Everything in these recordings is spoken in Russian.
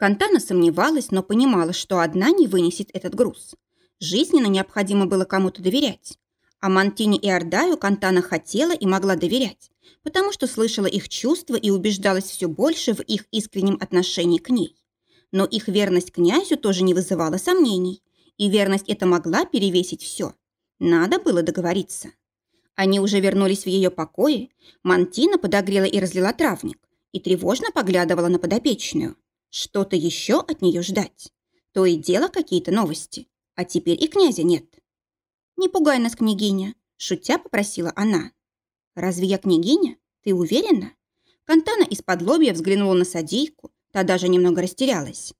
Кантана сомневалась, но понимала, что одна не вынесет этот груз. Жизненно необходимо было кому-то доверять. А Мантине и Ордаю Кантана хотела и могла доверять, потому что слышала их чувства и убеждалась все больше в их искреннем отношении к ней. Но их верность князю тоже не вызывала сомнений, и верность эта могла перевесить все. Надо было договориться. Они уже вернулись в ее покое, Мантина подогрела и разлила травник и тревожно поглядывала на подопечную. Что-то еще от нее ждать. То и дело какие-то новости. А теперь и князя нет. «Не пугай нас, княгиня», – шутя попросила она. «Разве я княгиня? Ты уверена?» Кантана из-под лобья взглянула на садейку, та даже немного растерялась.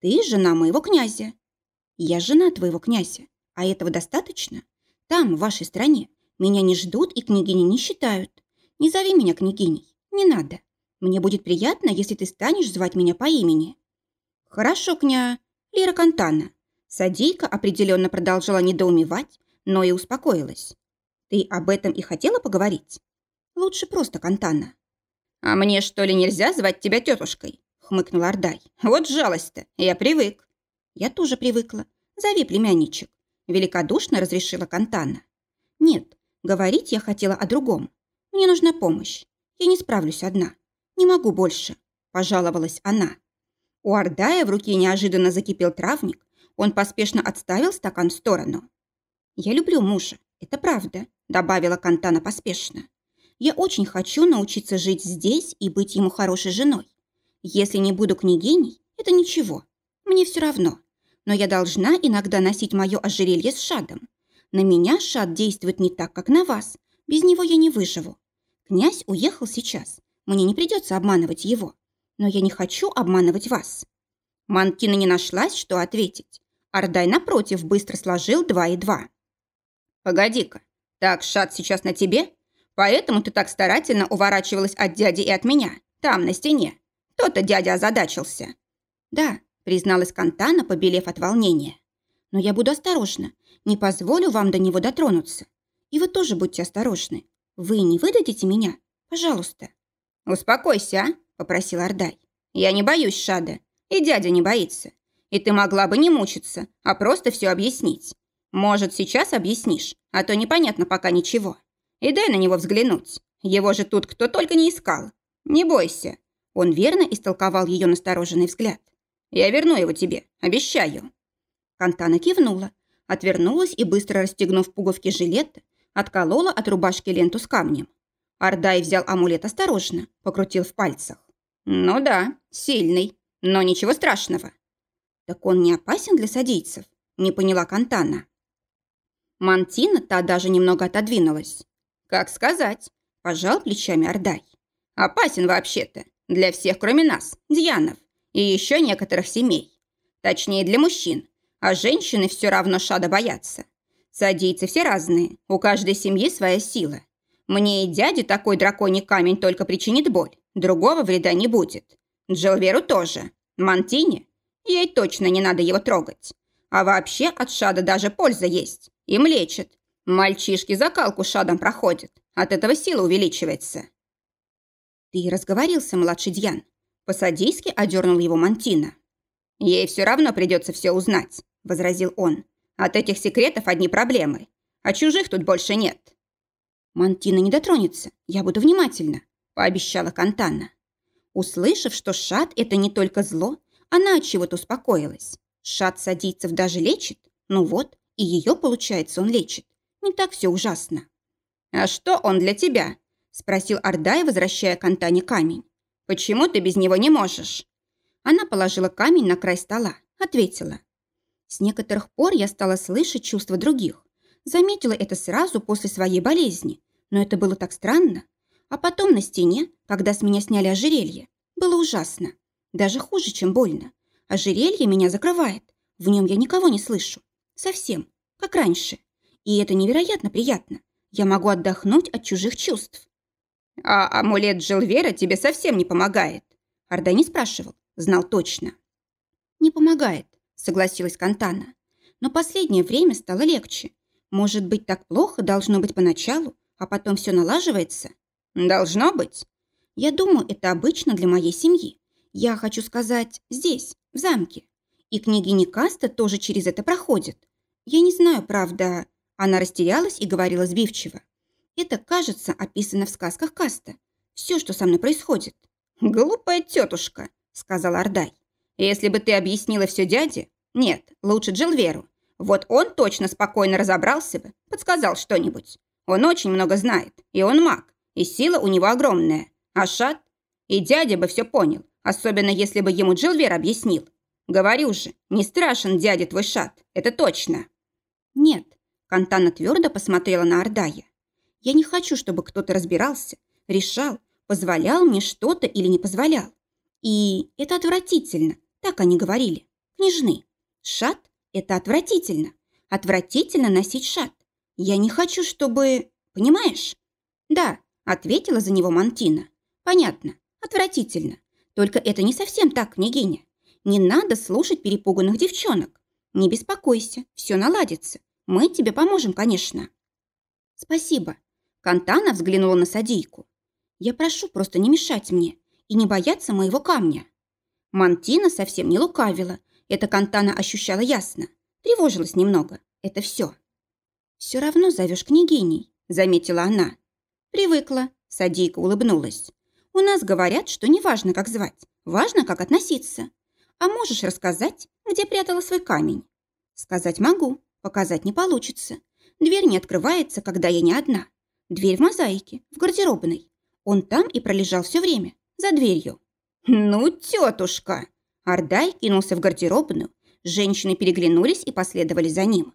«Ты жена моего князя». «Я жена твоего князя, а этого достаточно? Там, в вашей стране, меня не ждут и княгини не считают. Не зови меня княгиней, не надо. Мне будет приятно, если ты станешь звать меня по имени». «Хорошо, кня... Лира Кантана». Садейка определенно продолжала недоумевать, но и успокоилась. «Ты об этом и хотела поговорить?» «Лучше просто Кантана». «А мне, что ли, нельзя звать тебя тетушкой?» — хмыкнул Ордай. «Вот жалость-то, я привык». «Я тоже привыкла. Зови племянничек», — великодушно разрешила Кантана. «Нет, говорить я хотела о другом. Мне нужна помощь. Я не справлюсь одна. Не могу больше», – пожаловалась она. У Ардая в руке неожиданно закипел травник. Он поспешно отставил стакан в сторону. «Я люблю мужа, это правда», – добавила Кантана поспешно. «Я очень хочу научиться жить здесь и быть ему хорошей женой. Если не буду княгиней, это ничего. Мне все равно. Но я должна иногда носить мое ожерелье с шадом. На меня шад действует не так, как на вас. Без него я не выживу. Князь уехал сейчас, мне не придется обманывать его. Но я не хочу обманывать вас». Манкина не нашлась, что ответить. Ардай, напротив, быстро сложил два и два. «Погоди-ка, так шат сейчас на тебе? Поэтому ты так старательно уворачивалась от дяди и от меня, там, на стене. То-то дядя озадачился». «Да», призналась Кантана, побелев от волнения. «Но я буду осторожна, не позволю вам до него дотронуться. И вы тоже будьте осторожны. Вы не выдадите меня? Пожалуйста». «Успокойся, а?» – попросил Ордай. «Я не боюсь Шада, и дядя не боится. И ты могла бы не мучиться, а просто все объяснить. Может, сейчас объяснишь, а то непонятно пока ничего. И дай на него взглянуть. Его же тут кто только не искал. Не бойся». Он верно истолковал ее настороженный взгляд. «Я верну его тебе, обещаю». Кантана кивнула, отвернулась и, быстро расстегнув пуговки жилета, отколола от рубашки ленту с камнем. Ардай взял амулет осторожно, покрутил в пальцах. «Ну да, сильный, но ничего страшного». «Так он не опасен для садийцев?» – не поняла Кантана. Мантина та даже немного отодвинулась. «Как сказать?» – пожал плечами Ардай. «Опасен вообще-то. Для всех, кроме нас, Дьянов, и еще некоторых семей. Точнее, для мужчин. А женщины все равно шада боятся. Садийцы все разные, у каждой семьи своя сила. Мне и дяде такой драконий камень только причинит боль. Другого вреда не будет. Джилверу тоже. Мантине? Ей точно не надо его трогать. А вообще от шада даже польза есть. Им лечат. Мальчишки закалку шадом проходят. От этого сила увеличивается. Ты разговорился, младший Дьян. По-садийски одернул его Мантина. Ей все равно придется все узнать, возразил он. От этих секретов одни проблемы. А чужих тут больше нет. «Мантина не дотронется, я буду внимательна», – пообещала Кантана. Услышав, что шат – это не только зло, она от чего-то успокоилась. Шат садийцев даже лечит? Ну вот, и ее, получается, он лечит. Не так все ужасно. «А что он для тебя?» – спросил Ордай, возвращая Кантане камень. «Почему ты без него не можешь?» Она положила камень на край стола, ответила. С некоторых пор я стала слышать чувства других. Заметила это сразу после своей болезни, но это было так странно. А потом на стене, когда с меня сняли ожерелье, было ужасно. Даже хуже, чем больно. Ожерелье меня закрывает. В нем я никого не слышу. Совсем. Как раньше. И это невероятно приятно. Я могу отдохнуть от чужих чувств. А амулет Джилвера тебе совсем не помогает. Орда не спрашивал. Знал точно. Не помогает, согласилась Кантана. Но последнее время стало легче. Может быть, так плохо должно быть поначалу, а потом все налаживается? Должно быть. Я думаю, это обычно для моей семьи. Я хочу сказать, здесь, в замке. И княгиня Каста тоже через это проходит. Я не знаю, правда...» Она растерялась и говорила сбивчиво. «Это, кажется, описано в сказках Каста. Все, что со мной происходит». «Глупая тетушка», — сказал Ардай. «Если бы ты объяснила все дяде...» «Нет, лучше Джилверу. Вот он точно спокойно разобрался бы, подсказал что-нибудь. Он очень много знает, и он маг, и сила у него огромная. А Шат? И дядя бы все понял, особенно если бы ему Джилвер объяснил. Говорю же, не страшен дядя твой Шат, это точно. Нет, Кантана твердо посмотрела на Ардая. Я не хочу, чтобы кто-то разбирался, решал, позволял мне что-то или не позволял. И это отвратительно, так они говорили. Княжны. Шат – это отвратительно. Отвратительно носить шат. Я не хочу, чтобы... Понимаешь? Да, ответила за него Мантина. Понятно. Отвратительно. Только это не совсем так, княгиня. Не надо слушать перепуганных девчонок. Не беспокойся, все наладится. Мы тебе поможем, конечно. Спасибо. Кантана взглянула на садийку. Я прошу просто не мешать мне и не бояться моего камня. Мантина совсем не лукавила. Это Кантана ощущала ясно. Тревожилась немного. Это все. «Все равно зовешь княгиней», — заметила она. «Привыкла», — Садийка улыбнулась. «У нас говорят, что не важно, как звать, важно, как относиться. А можешь рассказать, где прятала свой камень?» «Сказать могу, показать не получится. Дверь не открывается, когда я не одна. Дверь в мозаике, в гардеробной. Он там и пролежал все время, за дверью». «Ну, тетушка!» Ардай кинулся в гардеробную. Женщины переглянулись и последовали за ним.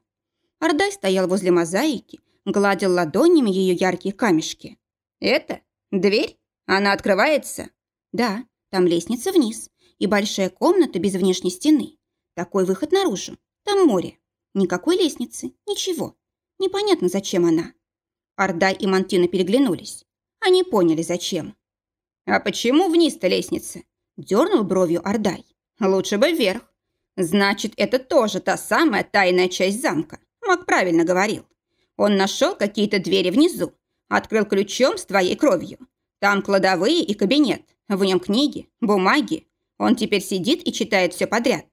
Ардай стоял возле мозаики, гладил ладонями ее яркие камешки. «Это? Дверь? Она открывается?» «Да, там лестница вниз и большая комната без внешней стены. Такой выход наружу. Там море. Никакой лестницы, ничего. Непонятно, зачем она». Ардай и Мантина переглянулись. Они поняли, зачем. «А почему вниз-то лестница?» Дернул бровью Ардай. «Лучше бы вверх. Значит, это тоже та самая тайная часть замка. Мак правильно говорил. Он нашел какие-то двери внизу, открыл ключом с твоей кровью. Там кладовые и кабинет, в нем книги, бумаги. Он теперь сидит и читает все подряд.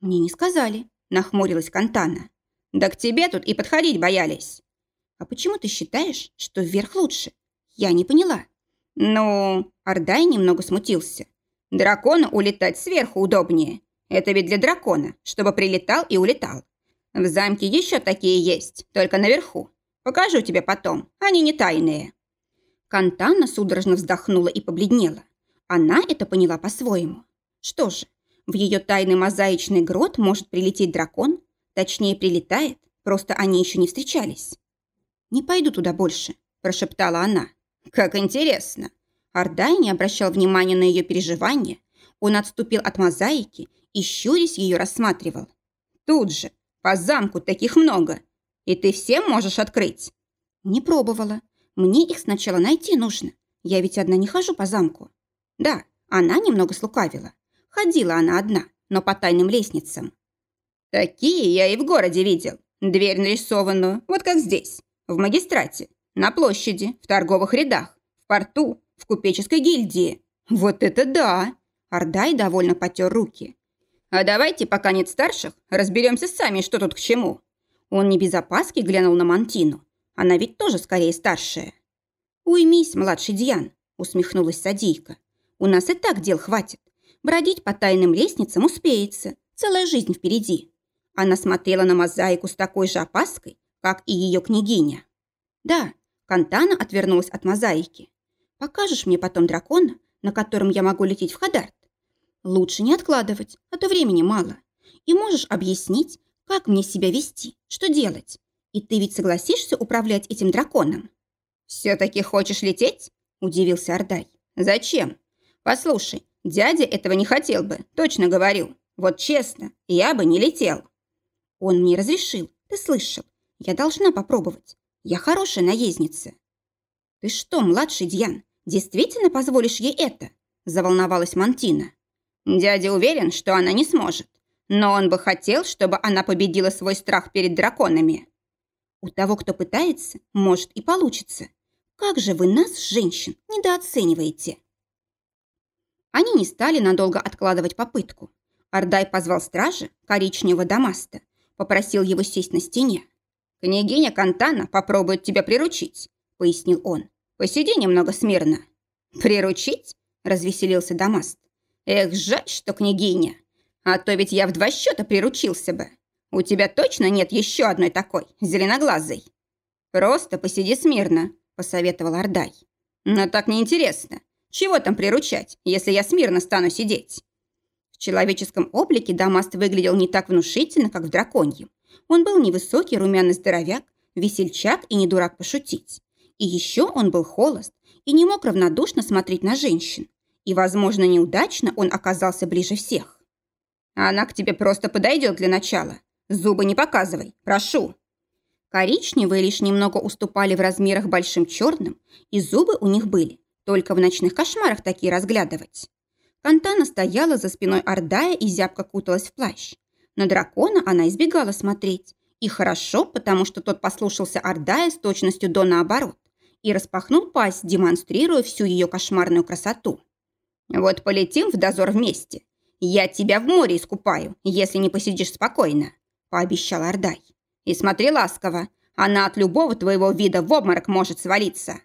Мне не сказали, нахмурилась Кантана. Да к тебе тут и подходить боялись. А почему ты считаешь, что вверх лучше? Я не поняла. Ну, Ордай немного смутился. Дракону улетать сверху удобнее. Это ведь для дракона, чтобы прилетал и улетал. В замке еще такие есть, только наверху. Покажу тебе потом, они не тайные». Кантана судорожно вздохнула и побледнела. Она это поняла по-своему. Что же, в ее тайный мозаичный грот может прилететь дракон? Точнее, прилетает, просто они еще не встречались. «Не пойду туда больше», – прошептала она. «Как интересно!» Ардай не обращал внимания на ее переживания. Он отступил от мозаики и, щурясь, ее рассматривал. Тут же, по замку таких много. И ты всем можешь открыть?» «Не пробовала. Мне их сначала найти нужно. Я ведь одна не хожу по замку». Да, она немного слукавила. Ходила она одна, но по тайным лестницам. «Такие я и в городе видел. Дверь нарисованную, вот как здесь, в магистрате, на площади, в торговых рядах, в порту, в купеческой гильдии. Вот это да!» Ардай довольно потер руки. А давайте, пока нет старших, разберемся сами, что тут к чему». Он не без опаски глянул на Мантину. Она ведь тоже скорее старшая. «Уймись, младший Диан», — усмехнулась Садийка. «У нас и так дел хватит. Бродить по тайным лестницам успеется. Целая жизнь впереди». Она смотрела на мозаику с такой же опаской, как и ее княгиня. «Да», — Кантана отвернулась от мозаики. «Покажешь мне потом дракона, на котором я могу лететь в Хадарт?» Лучше не откладывать, а то времени мало. И можешь объяснить, как мне себя вести, что делать. И ты ведь согласишься управлять этим драконом? Все-таки хочешь лететь? Удивился Ардай. Зачем? Послушай, дядя этого не хотел бы, точно говорю. Вот честно, я бы не летел. Он мне разрешил, ты слышал. Я должна попробовать. Я хорошая наездница. Ты что, младший Дьян, действительно позволишь ей это? Заволновалась Мантина. Дядя уверен, что она не сможет. Но он бы хотел, чтобы она победила свой страх перед драконами. У того, кто пытается, может и получится. Как же вы нас, женщин, недооцениваете? Они не стали надолго откладывать попытку. Ардай позвал стража, коричневого дамаста, попросил его сесть на стене. «Княгиня Кантана попробует тебя приручить», — пояснил он. «Посиди немного смирно». «Приручить?» — развеселился Дамаст. «Эх, жаль, что княгиня. А то ведь я в два счета приручился бы. У тебя точно нет еще одной такой, зеленоглазой?» «Просто посиди смирно», — посоветовал Ардай. «Но так неинтересно. Чего там приручать, если я смирно стану сидеть?» В человеческом облике Дамаст выглядел не так внушительно, как в драконьем. Он был невысокий, румяный здоровяк, весельчак и не дурак пошутить. И еще он был холост и не мог равнодушно смотреть на женщин. И, возможно, неудачно он оказался ближе всех. «Она к тебе просто подойдет для начала. Зубы не показывай, прошу». Коричневые лишь немного уступали в размерах большим черным, и зубы у них были, только в ночных кошмарах такие разглядывать. Кантана стояла за спиной Ордая и зябко куталась в плащ. На дракона она избегала смотреть. И хорошо, потому что тот послушался Ордая с точностью до наоборот и распахнул пасть, демонстрируя всю ее кошмарную красоту. «Вот полетим в дозор вместе. Я тебя в море искупаю, если не посидишь спокойно», – пообещал Ордай. «И смотри ласково, она от любого твоего вида в обморок может свалиться».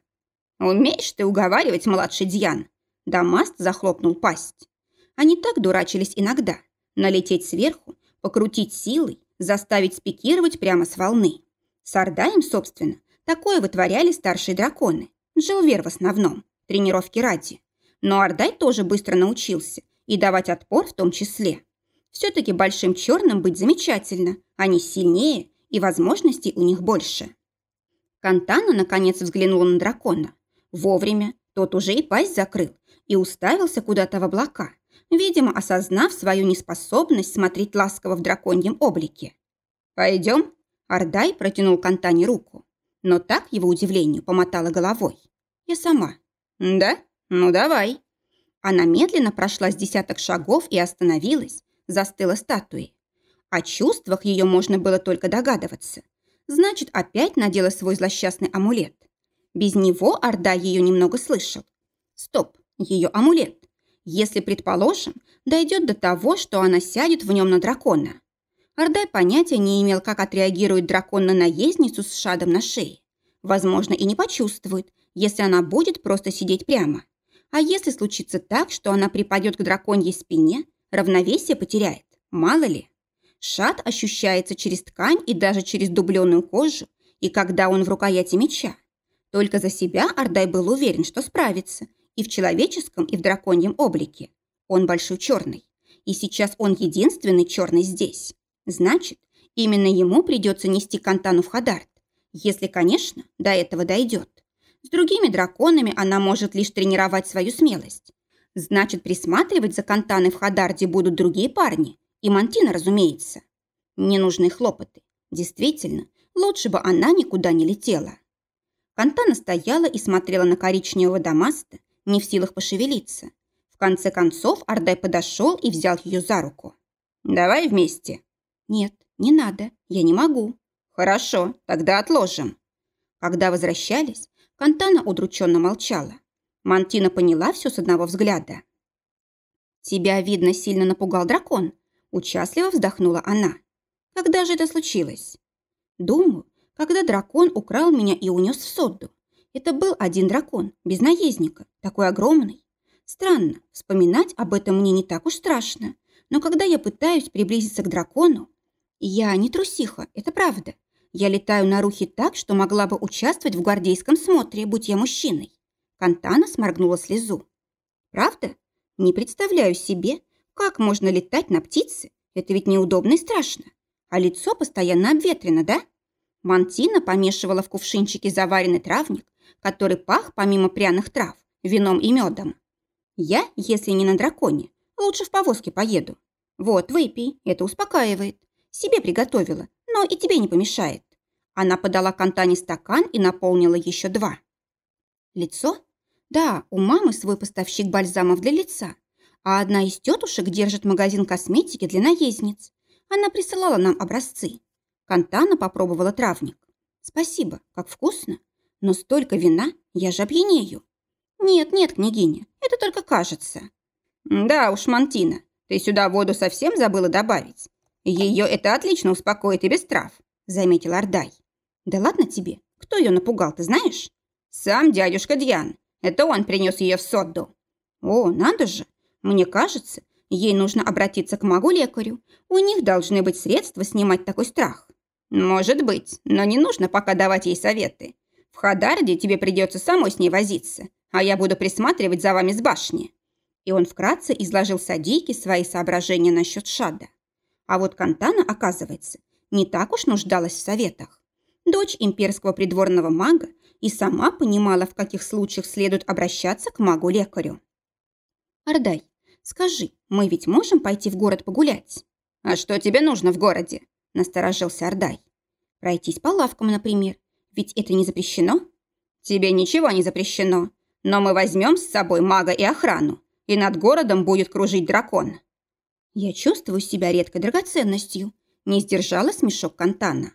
«Умеешь ты уговаривать, младший Дьян?» Дамаст захлопнул пасть. Они так дурачились иногда. Налететь сверху, покрутить силой, заставить спикировать прямо с волны. С Ордаем, собственно, такое вытворяли старшие драконы. Джилвер в основном, тренировки ради. Но Ордай тоже быстро научился, и давать отпор в том числе. Все-таки большим черным быть замечательно, они сильнее, и возможностей у них больше. Кантана наконец взглянула на дракона. Вовремя, тот уже и пасть закрыл, и уставился куда-то в облака, видимо, осознав свою неспособность смотреть ласково в драконьем облике. «Пойдем?» Ардай протянул Кантане руку, но так его удивлению помотала головой. «Я сама». «Да? Ну давай». Она медленно прошла с десяток шагов и остановилась, застыла статуей. О чувствах ее можно было только догадываться. Значит, опять надела свой злосчастный амулет. Без него Орда ее немного слышал. Стоп, ее амулет. Если, предположим, дойдет до того, что она сядет в нем на дракона. Ордай понятия не имел, как отреагирует дракон на наездницу с шадом на шее. Возможно, и не почувствует, если она будет просто сидеть прямо. А если случится так, что она припадет к драконьей спине, равновесие потеряет, мало ли. Шад ощущается через ткань и даже через дубленую кожу, и когда он в рукояти меча. Только за себя Ордай был уверен, что справится, и в человеческом, и в драконьем облике. Он большой черный. И сейчас он единственный черный здесь. Значит, именно ему придется нести Кантану в Хадарт. Если, конечно, до этого дойдет. С другими драконами она может лишь тренировать свою смелость. Значит, присматривать за Кантаной в Хадарде будут другие парни. И Мантина, разумеется. Ненужные хлопоты. Действительно, лучше бы она никуда не летела. Кантана стояла и смотрела на коричневого Дамаста, не в силах пошевелиться. В конце концов Ардай подошел и взял ее за руку. «Давай вместе». «Нет, не надо, я не могу». «Хорошо, тогда отложим». Когда возвращались, Кантана удрученно молчала. Мантина поняла все с одного взгляда. «Тебя, видно, сильно напугал дракон», – участливо вздохнула она. «Когда же это случилось?» «Думаю, когда дракон украл меня и унес в Содду. Это был один дракон, без наездника, такой огромный. Странно, вспоминать об этом мне не так уж страшно. Но когда я пытаюсь приблизиться к дракону, я не трусиха, это правда. Я летаю на рухе так, что могла бы участвовать в гвардейском смотре, будь я мужчиной. Кантана сморгнула слезу. Правда? Не представляю себе, как можно летать на птице. Это ведь неудобно и страшно. А лицо постоянно обветрено, да? Мантина помешивала в кувшинчике заваренный травник, который пах, помимо пряных трав, вином и медом. Я, если не на драконе, лучше в повозке поеду. Вот, выпей, это успокаивает. Себе приготовила, но и тебе не помешает. Она подала Кантане стакан и наполнила еще два. Лицо? Да, у мамы свой поставщик бальзамов для лица, а одна из тетушек держит магазин косметики для наездниц. Она присылала нам образцы. Кантана попробовала травник. Спасибо, как вкусно. Но столько вина, я же опьянею. Нет, нет, княгиня, это только кажется. Да уж, Мантина, ты сюда воду совсем забыла добавить. Ее это отлично успокоит и без трав, заметил Ардай. Да ладно тебе, кто ее напугал, ты знаешь? Сам дядюшка Дьян. Это он принес ее в Содду. О, надо же. Мне кажется, ей нужно обратиться к магу-лекарю. У них должны быть средства снимать такой страх. Может быть, но не нужно пока давать ей советы. В Хадарде тебе придется самой с ней возиться, а я буду присматривать за вами с башни». И он вкратце изложил Садийке свои соображения насчет Шада. А вот Кантана, оказывается, не так уж нуждалась в советах. Дочь имперского придворного мага и сама понимала, в каких случаях следует обращаться к магу-лекарю. «Ардай, скажи, мы ведь можем пойти в город погулять?» «А что тебе нужно в городе?» – насторожился Ардай. «Пройтись по лавкам, например. Ведь это не запрещено?» «Тебе ничего не запрещено. Но мы возьмем с собой мага и охрану, и над городом будет кружить дракон». «Я чувствую себя редкой драгоценностью», – не сдержала смешок Кантана.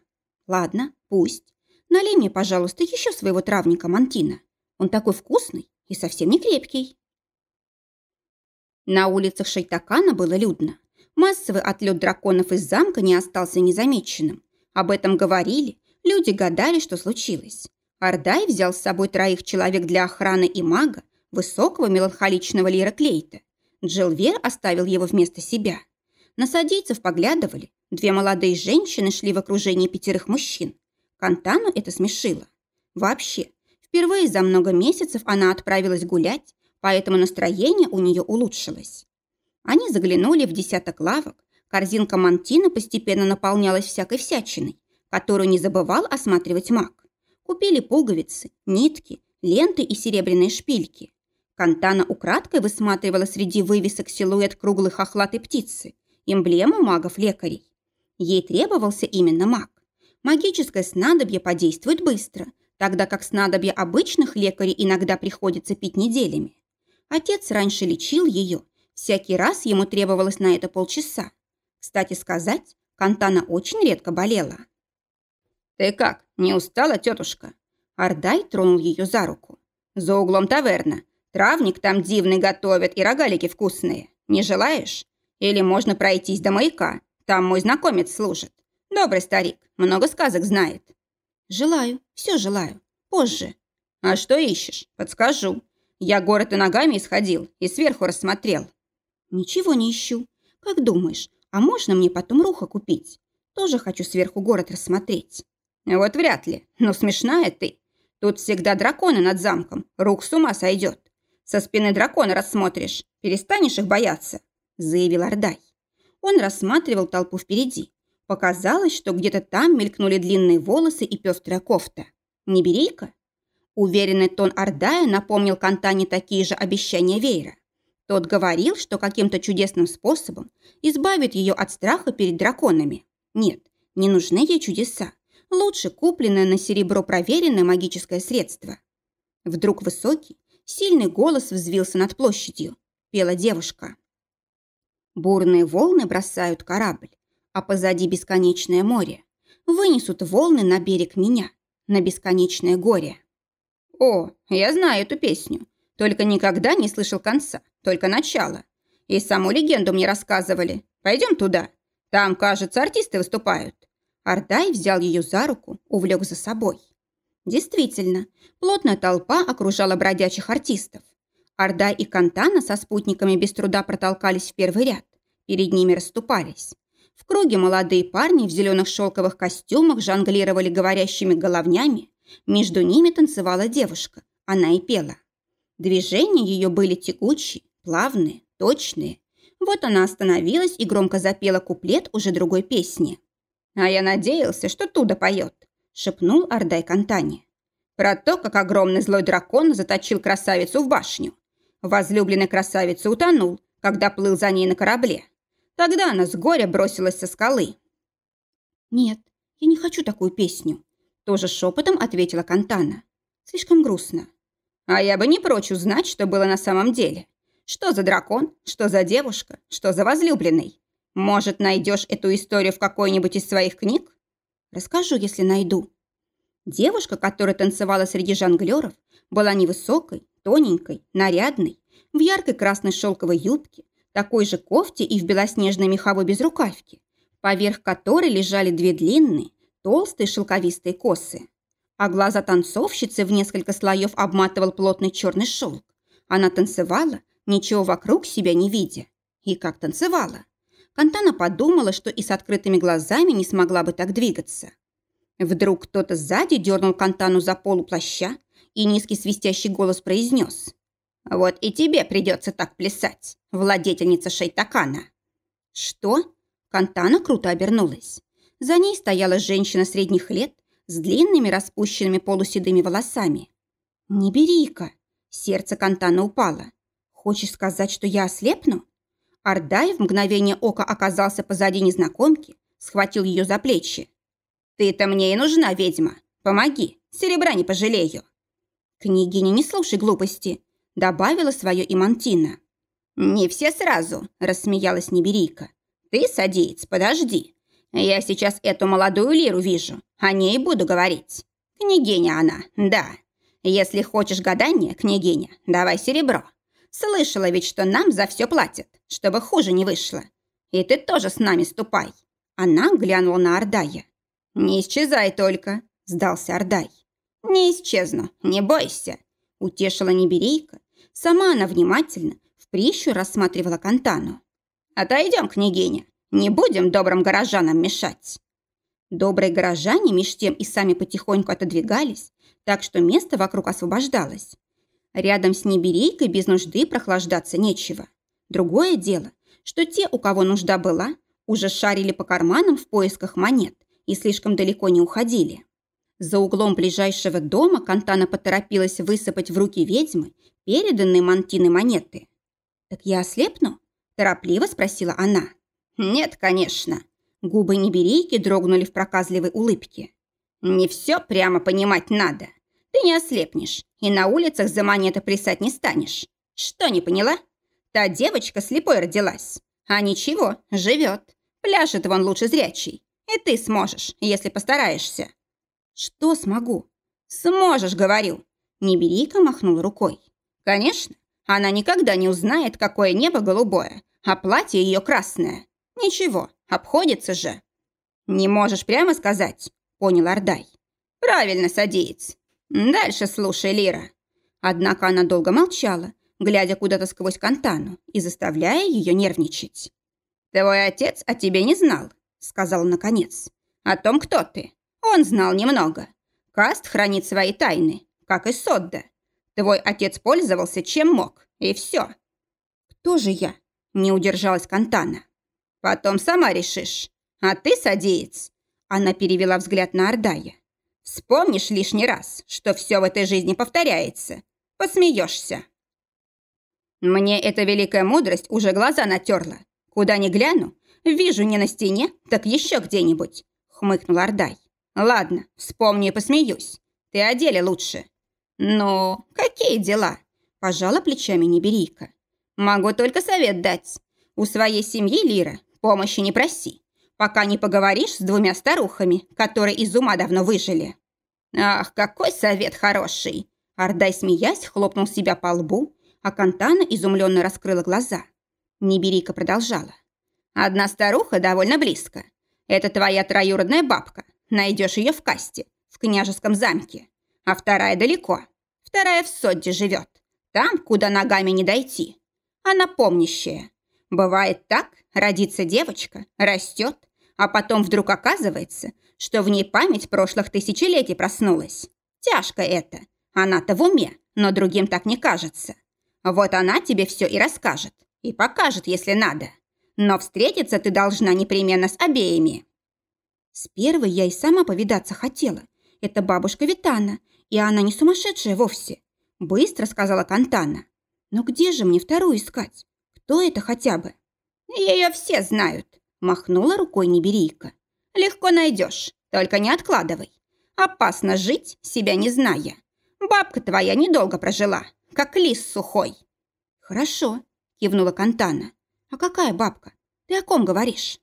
«Ладно, пусть. Налей мне, пожалуйста, еще своего травника Мантина. Он такой вкусный и совсем не крепкий». На улицах Шайтакана было людно. Массовый отлет драконов из замка не остался незамеченным. Об этом говорили, люди гадали, что случилось. Ардай взял с собой троих человек для охраны и мага, высокого меланхоличного Лира Клейта. Джилвер оставил его вместо себя. На поглядывали. Две молодые женщины шли в окружении пятерых мужчин. Кантану это смешило. Вообще, впервые за много месяцев она отправилась гулять, поэтому настроение у нее улучшилось. Они заглянули в десяток лавок. Корзинка Мантина постепенно наполнялась всякой всячиной, которую не забывал осматривать маг. Купили пуговицы, нитки, ленты и серебряные шпильки. Кантана украдкой высматривала среди вывесок силуэт круглой хохлатой птицы, эмблему магов-лекарей. Ей требовался именно маг. Магическое снадобье подействует быстро, тогда как снадобье обычных лекарей иногда приходится пить неделями. Отец раньше лечил ее, всякий раз ему требовалось на это полчаса. Кстати сказать, Кантана очень редко болела. «Ты как, не устала, тетушка?» Ардай тронул ее за руку. «За углом таверна. Травник там дивный готовят и рогалики вкусные. Не желаешь? Или можно пройтись до маяка. Там мой знакомец служит. Добрый старик, много сказок знает». «Желаю, все желаю. Позже». «А что ищешь? Подскажу. Я город и ногами исходил, и сверху рассмотрел». «Ничего не ищу. Как думаешь, а можно мне потом руха купить? Тоже хочу сверху город рассмотреть». Вот вряд ли. Но смешная ты. Тут всегда драконы над замком. Рук с ума сойдет. Со спины дракона рассмотришь. Перестанешь их бояться», – заявил Ордай. Он рассматривал толпу впереди. Показалось, что где-то там мелькнули длинные волосы и пестрая кофта. Не бери-ка. Уверенный тон Ордая напомнил Кантане такие же обещания Вейра. Тот говорил, что каким-то чудесным способом избавит ее от страха перед драконами. Нет, не нужны ей чудеса лучше купленное на серебро проверенное магическое средство. Вдруг высокий, сильный голос взвился над площадью. Пела девушка. Бурные волны бросают корабль, а позади бесконечное море. Вынесут волны на берег меня, на бесконечное горе. О, я знаю эту песню, только никогда не слышал конца, только начало. И саму легенду мне рассказывали. Пойдем туда. Там, кажется, артисты выступают. Ардай взял ее за руку, увлек за собой. Действительно, плотная толпа окружала бродячих артистов. Ардай и Кантана со спутниками без труда протолкались в первый ряд. Перед ними расступались. В круге молодые парни в зеленых шелковых костюмах жонглировали говорящими головнями. Между ними танцевала девушка. Она и пела. Движения ее были текучие, плавные, точные. Вот она остановилась и громко запела куплет уже другой песни. «А я надеялся, что Туда поет», – шепнул Ардай Кантани. «Про то, как огромный злой дракон заточил красавицу в башню. Возлюбленный красавица утонул, когда плыл за ней на корабле. Тогда она с горя бросилась со скалы». «Нет, я не хочу такую песню», – тоже шепотом ответила Кантана. «Слишком грустно». «А я бы не прочь узнать, что было на самом деле. Что за дракон, что за девушка, что за возлюбленный. Может, найдешь эту историю в какой-нибудь из своих книг? Расскажу, если найду. Девушка, которая танцевала среди жонглеров, была невысокой, тоненькой, нарядной. в яркой красной шелковой юбке, такой же кофте и в белоснежной меховой безрукавке, поверх которой лежали две длинные, толстые шелковистые косы. А глаза танцовщицы в несколько слоев обматывал плотный черный шелк. Она танцевала, ничего вокруг себя не видя. И как танцевала. Кантана подумала, что и с открытыми глазами не смогла бы так двигаться. Вдруг кто-то сзади дернул Кантану за полу плаща, и низкий свистящий голос произнес. «Вот и тебе придется так плясать, владетельница Шейтакана». «Что?» Кантана круто обернулась. За ней стояла женщина средних лет с длинными распущенными полуседыми волосами. «Не бери-ка!» Сердце Кантана упало. «Хочешь сказать, что я ослепну?» Ардай в мгновение ока оказался позади незнакомки, схватил ее за плечи. «Ты-то мне и нужна, ведьма. Помоги, серебра не пожалею». «Княгиня, не слушай глупости», — добавила свое Имантина. «Не все сразу», — рассмеялась Неберийка. «Ты, садиец, подожди. Я сейчас эту молодую лиру вижу, о ней буду говорить. Княгиня она, да. Если хочешь гадания, княгиня, давай серебро. Слышала ведь, что нам за все платят, чтобы хуже не вышло. И ты тоже с нами ступай». Она глянула на Ордая. «Не исчезай только», — сдался Ордай. «Не исчезну, не бойся», — утешила Неберейка. Сама она внимательно, в прищу рассматривала Кантану. «Отойдем, княгиня, не будем добрым горожанам мешать». Добрые горожане меж тем и сами потихоньку отодвигались, так что место вокруг освобождалось. Рядом с Неберейкой без нужды прохлаждаться нечего. Другое дело, что те, у кого нужда была, уже шарили по карманам в поисках монет и слишком далеко не уходили. За углом ближайшего дома Кантана поторопилась высыпать в руки ведьмы переданные Мантины монеты. «Так я ослепну?» – торопливо спросила она. «Нет, конечно». Губы Неберейки дрогнули в проказливой улыбке. «Не все прямо понимать надо. Ты не ослепнешь и на улицах за монеты плясать не станешь. Что, не поняла? Та девочка слепой родилась. А ничего, живет. Пляшет вон лучше зрячий. И ты сможешь, если постараешься». «Что смогу?» «Сможешь, говорю!» Неберийка махнул рукой. «Конечно, она никогда не узнает, какое небо голубое, а платье ее красное. Ничего, обходится же». «Не можешь прямо сказать?» – понял Ордай. «Правильно, садиец. Дальше слушай, Лира». Однако она долго молчала, глядя куда-то сквозь Кантану и заставляя ее нервничать. «Твой отец о тебе не знал», – сказал он наконец. «О том, кто ты. Он знал немного. Каст хранит свои тайны, как и Содда. Твой отец пользовался чем мог, и все. Кто же я? Не удержалась Кантана. Потом сама решишь. А ты, садеец. Она перевела взгляд на Ордая. Вспомнишь лишний раз, что все в этой жизни повторяется. Посмеешься. Мне эта великая мудрость уже глаза натерла. Куда ни гляну, вижу не на стене, так еще где-нибудь, хмыкнул Ордай. Ладно, вспомню и посмеюсь. Ты о деле лучше. Ну, какие дела? Пожала плечами Неберийка. Могу только совет дать. У своей семьи, Лира, помощи не проси, пока не поговоришь с двумя старухами, которые из ума давно выжили. Ах, какой совет хороший! Ардай, смеясь, хлопнул себя по лбу, а Кантана изумленно раскрыла глаза. Неберийка продолжала. «Одна старуха довольно близко. Это твоя троюродная бабка, Найдешь ее в касте, в княжеском замке. А вторая далеко. Вторая в Содде живет. Там, куда ногами не дойти. Она помнящая. Бывает так, родится девочка, растет, а потом вдруг оказывается, что в ней память прошлых тысячелетий проснулась. Тяжко это. Она-то в уме, но другим так не кажется. Вот она тебе все и расскажет. И покажет, если надо. Но встретиться ты должна непременно с обеими. С первой я и сама повидаться хотела. Это бабушка Витана, и она не сумасшедшая вовсе. Быстро сказала Кантана. Но где же мне вторую искать? Кто это хотя бы? Ее все знают, махнула рукой Неберийка. Легко найдешь, только не откладывай. Опасно жить, себя не зная. Бабка твоя недолго прожила, как лис сухой. Хорошо, кивнула Кантана. А какая бабка? Ты о ком говоришь?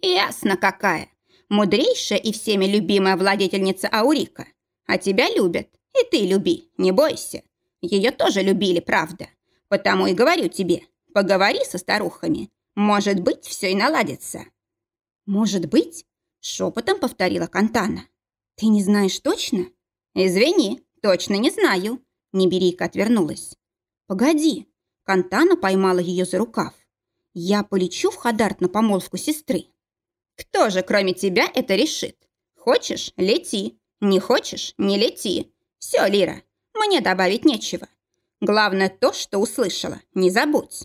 «Ясно какая. Мудрейшая и всеми любимая владетельница Аурика. А тебя любят, и ты люби, не бойся. Ее тоже любили, правда. Потому и говорю тебе, поговори со старухами. Может быть, все и наладится». «Может быть?» – шепотом повторила Кантана. «Ты не знаешь точно?» «Извини, точно не знаю». Неберийка отвернулась. «Погоди». Кантана поймала ее за рукав. «Я полечу в Хадарт на помолвку сестры». «Кто же, кроме тебя, это решит? Хочешь – лети. Не хочешь – не лети. Все, Лира, мне добавить нечего. Главное то, что услышала, не забудь.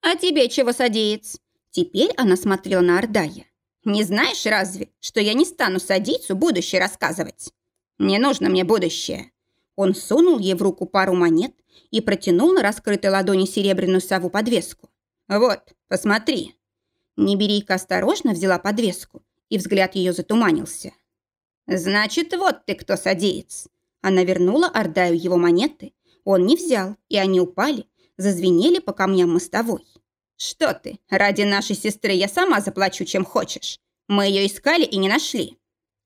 А тебе чего садеец?» Теперь она смотрела на Ордая. «Не знаешь разве, что я не стану садицу будущее рассказывать? Не нужно мне будущее». Он сунул ей в руку пару монет и протянул на раскрытой ладони серебряную сову-подвеску. «Вот, посмотри». Неберийка осторожно взяла подвеску, и взгляд ее затуманился. «Значит, вот ты кто садеец!» Она вернула Ордаю его монеты. Он не взял, и они упали, зазвенели по камням мостовой. «Что ты? Ради нашей сестры я сама заплачу, чем хочешь. Мы ее искали и не нашли.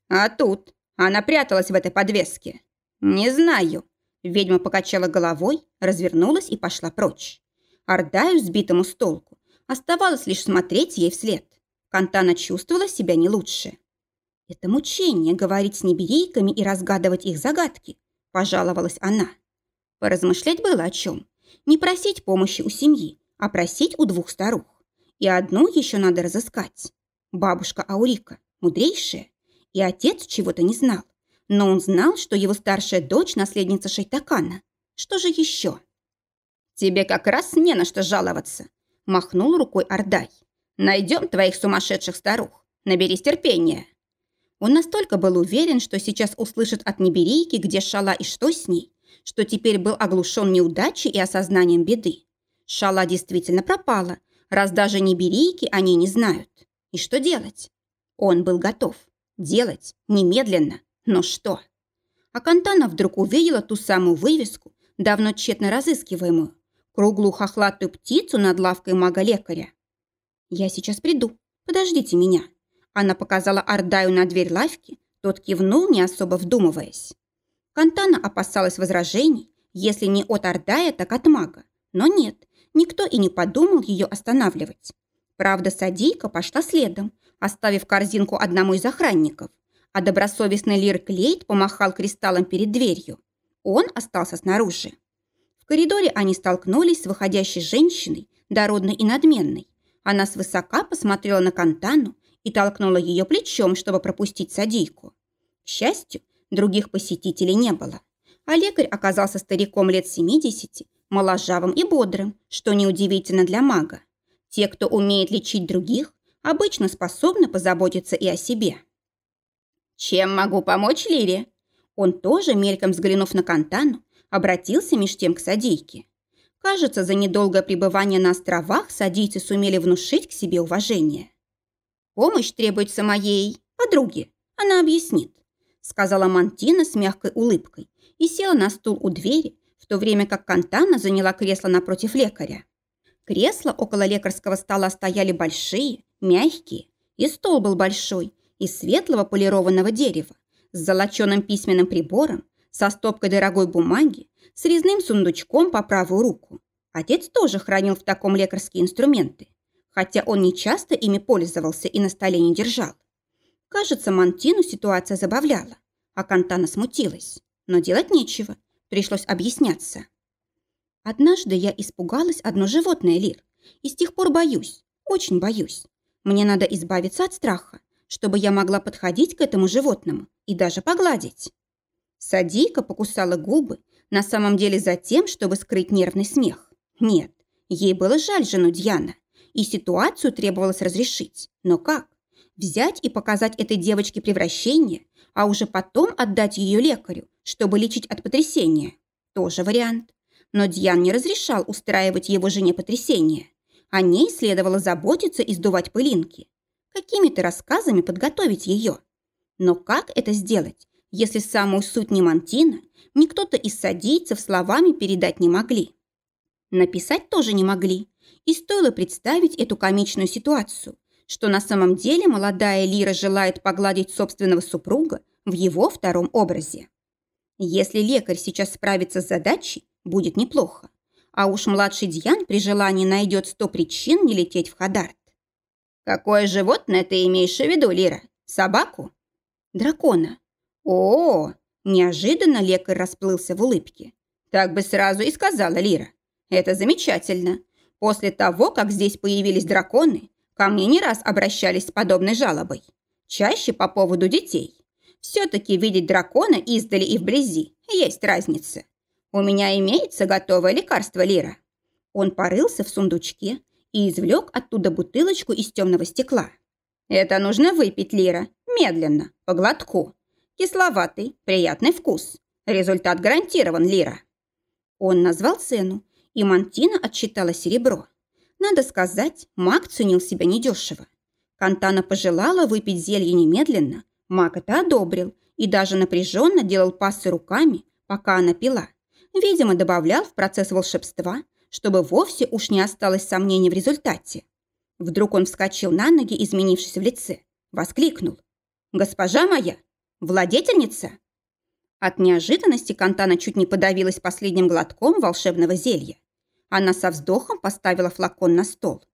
А тут она пряталась в этой подвеске. Не знаю». Ведьма покачала головой, развернулась и пошла прочь. Ордаю, сбитому с толку, оставалось лишь смотреть ей вслед. Кантана чувствовала себя не лучше. «Это мучение говорить с неберейками и разгадывать их загадки», – пожаловалась она. Поразмышлять было о чем. Не просить помощи у семьи, а просить у двух старух. И одну еще надо разыскать. Бабушка Аурика, мудрейшая, и отец чего-то не знал. Но он знал, что его старшая дочь – наследница Шайтакана. Что же еще? «Тебе как раз не на что жаловаться», – махнул рукой Ордай. «Найдем твоих сумасшедших старух. Наберись терпения». Он настолько был уверен, что сейчас услышит от неберейки, где шала и что с ней, что теперь был оглушен неудачей и осознанием беды. Шала действительно пропала, раз даже неберейки они не знают. И что делать? Он был готов. Делать немедленно. Но что? А Кантана вдруг увидела ту самую вывеску, давно тщетно разыскиваемую, круглую хохлатую птицу над лавкой мага-лекаря. «Я сейчас приду. Подождите меня». Она показала Ардаю на дверь лавки, тот кивнул, не особо вдумываясь. Кантана опасалась возражений, если не от Ардая, так от мага. Но нет, никто и не подумал ее останавливать. Правда, садийка пошла следом, оставив корзинку одному из охранников, а добросовестный Лир Клейт помахал кристаллом перед дверью. Он остался снаружи. Коридоре они столкнулись с выходящей женщиной, дородной и надменной. Она свысока посмотрела на Кантану и толкнула ее плечом, чтобы пропустить садийку. К счастью, других посетителей не было. А лекарь оказался стариком лет 70, моложавым и бодрым, что неудивительно для мага. Те, кто умеет лечить других, обычно способны позаботиться и о себе. «Чем могу помочь Лире?» Он тоже, мельком взглянув на Кантану, обратился меж тем к садийке. Кажется, за недолгое пребывание на островах садийцы сумели внушить к себе уважение. «Помощь требуется моей подруге. Она объяснит», сказала Мантина с мягкой улыбкой и села на стул у двери, в то время как Кантана заняла кресло напротив лекаря. Кресла около лекарского стола стояли большие, мягкие, и стол был большой, из светлого полированного дерева, с золоченым письменным прибором, со стопкой дорогой бумаги, с резным сундучком по правую руку. Отец тоже хранил в таком лекарские инструменты, хотя он не часто ими пользовался и на столе не держал. Кажется, Мантину ситуация забавляла, а Кантана смутилась. Но делать нечего, пришлось объясняться. Однажды я испугалась одно животное, Лир, и с тех пор боюсь, очень боюсь. Мне надо избавиться от страха, чтобы я могла подходить к этому животному и даже погладить. Садийка покусала губы, на самом деле за тем, чтобы скрыть нервный смех. Нет, ей было жаль жену Дьяна, и ситуацию требовалось разрешить. Но как? Взять и показать этой девочке превращение, а уже потом отдать ее лекарю, чтобы лечить от потрясения. Тоже вариант. Но Дьян не разрешал устраивать его жене потрясение. О ней следовало заботиться и сдувать пылинки какими-то рассказами подготовить ее. Но как это сделать, если самую суть ни Мантина, ни кто-то из садийцев словами передать не могли? Написать тоже не могли. И стоило представить эту комичную ситуацию, что на самом деле молодая Лира желает погладить собственного супруга в его втором образе. Если лекарь сейчас справится с задачей, будет неплохо. А уж младший Дьян при желании найдет сто причин не лететь в Хадарт. «Какое животное ты имеешь в виду, Лира? Собаку?» «Дракона». «О, Неожиданно лекарь расплылся в улыбке. «Так бы сразу и сказала Лира. Это замечательно. После того, как здесь появились драконы, ко мне не раз обращались с подобной жалобой. Чаще по поводу детей. Все-таки видеть дракона издали и вблизи есть разница. У меня имеется готовое лекарство, Лира». Он порылся в сундучке и извлек оттуда бутылочку из темного стекла. «Это нужно выпить, Лира, медленно, по глотку. Кисловатый, приятный вкус. Результат гарантирован, Лира». Он назвал цену, и Мантина отчитала серебро. Надо сказать, маг ценил себя недешево. Кантана пожелала выпить зелье немедленно, маг это одобрил и даже напряженно делал пассы руками, пока она пила. Видимо, добавлял в процесс волшебства, чтобы вовсе уж не осталось сомнений в результате. Вдруг он вскочил на ноги, изменившись в лице, воскликнул. «Госпожа моя! Владетельница!» От неожиданности Кантана чуть не подавилась последним глотком волшебного зелья. Она со вздохом поставила флакон на стол.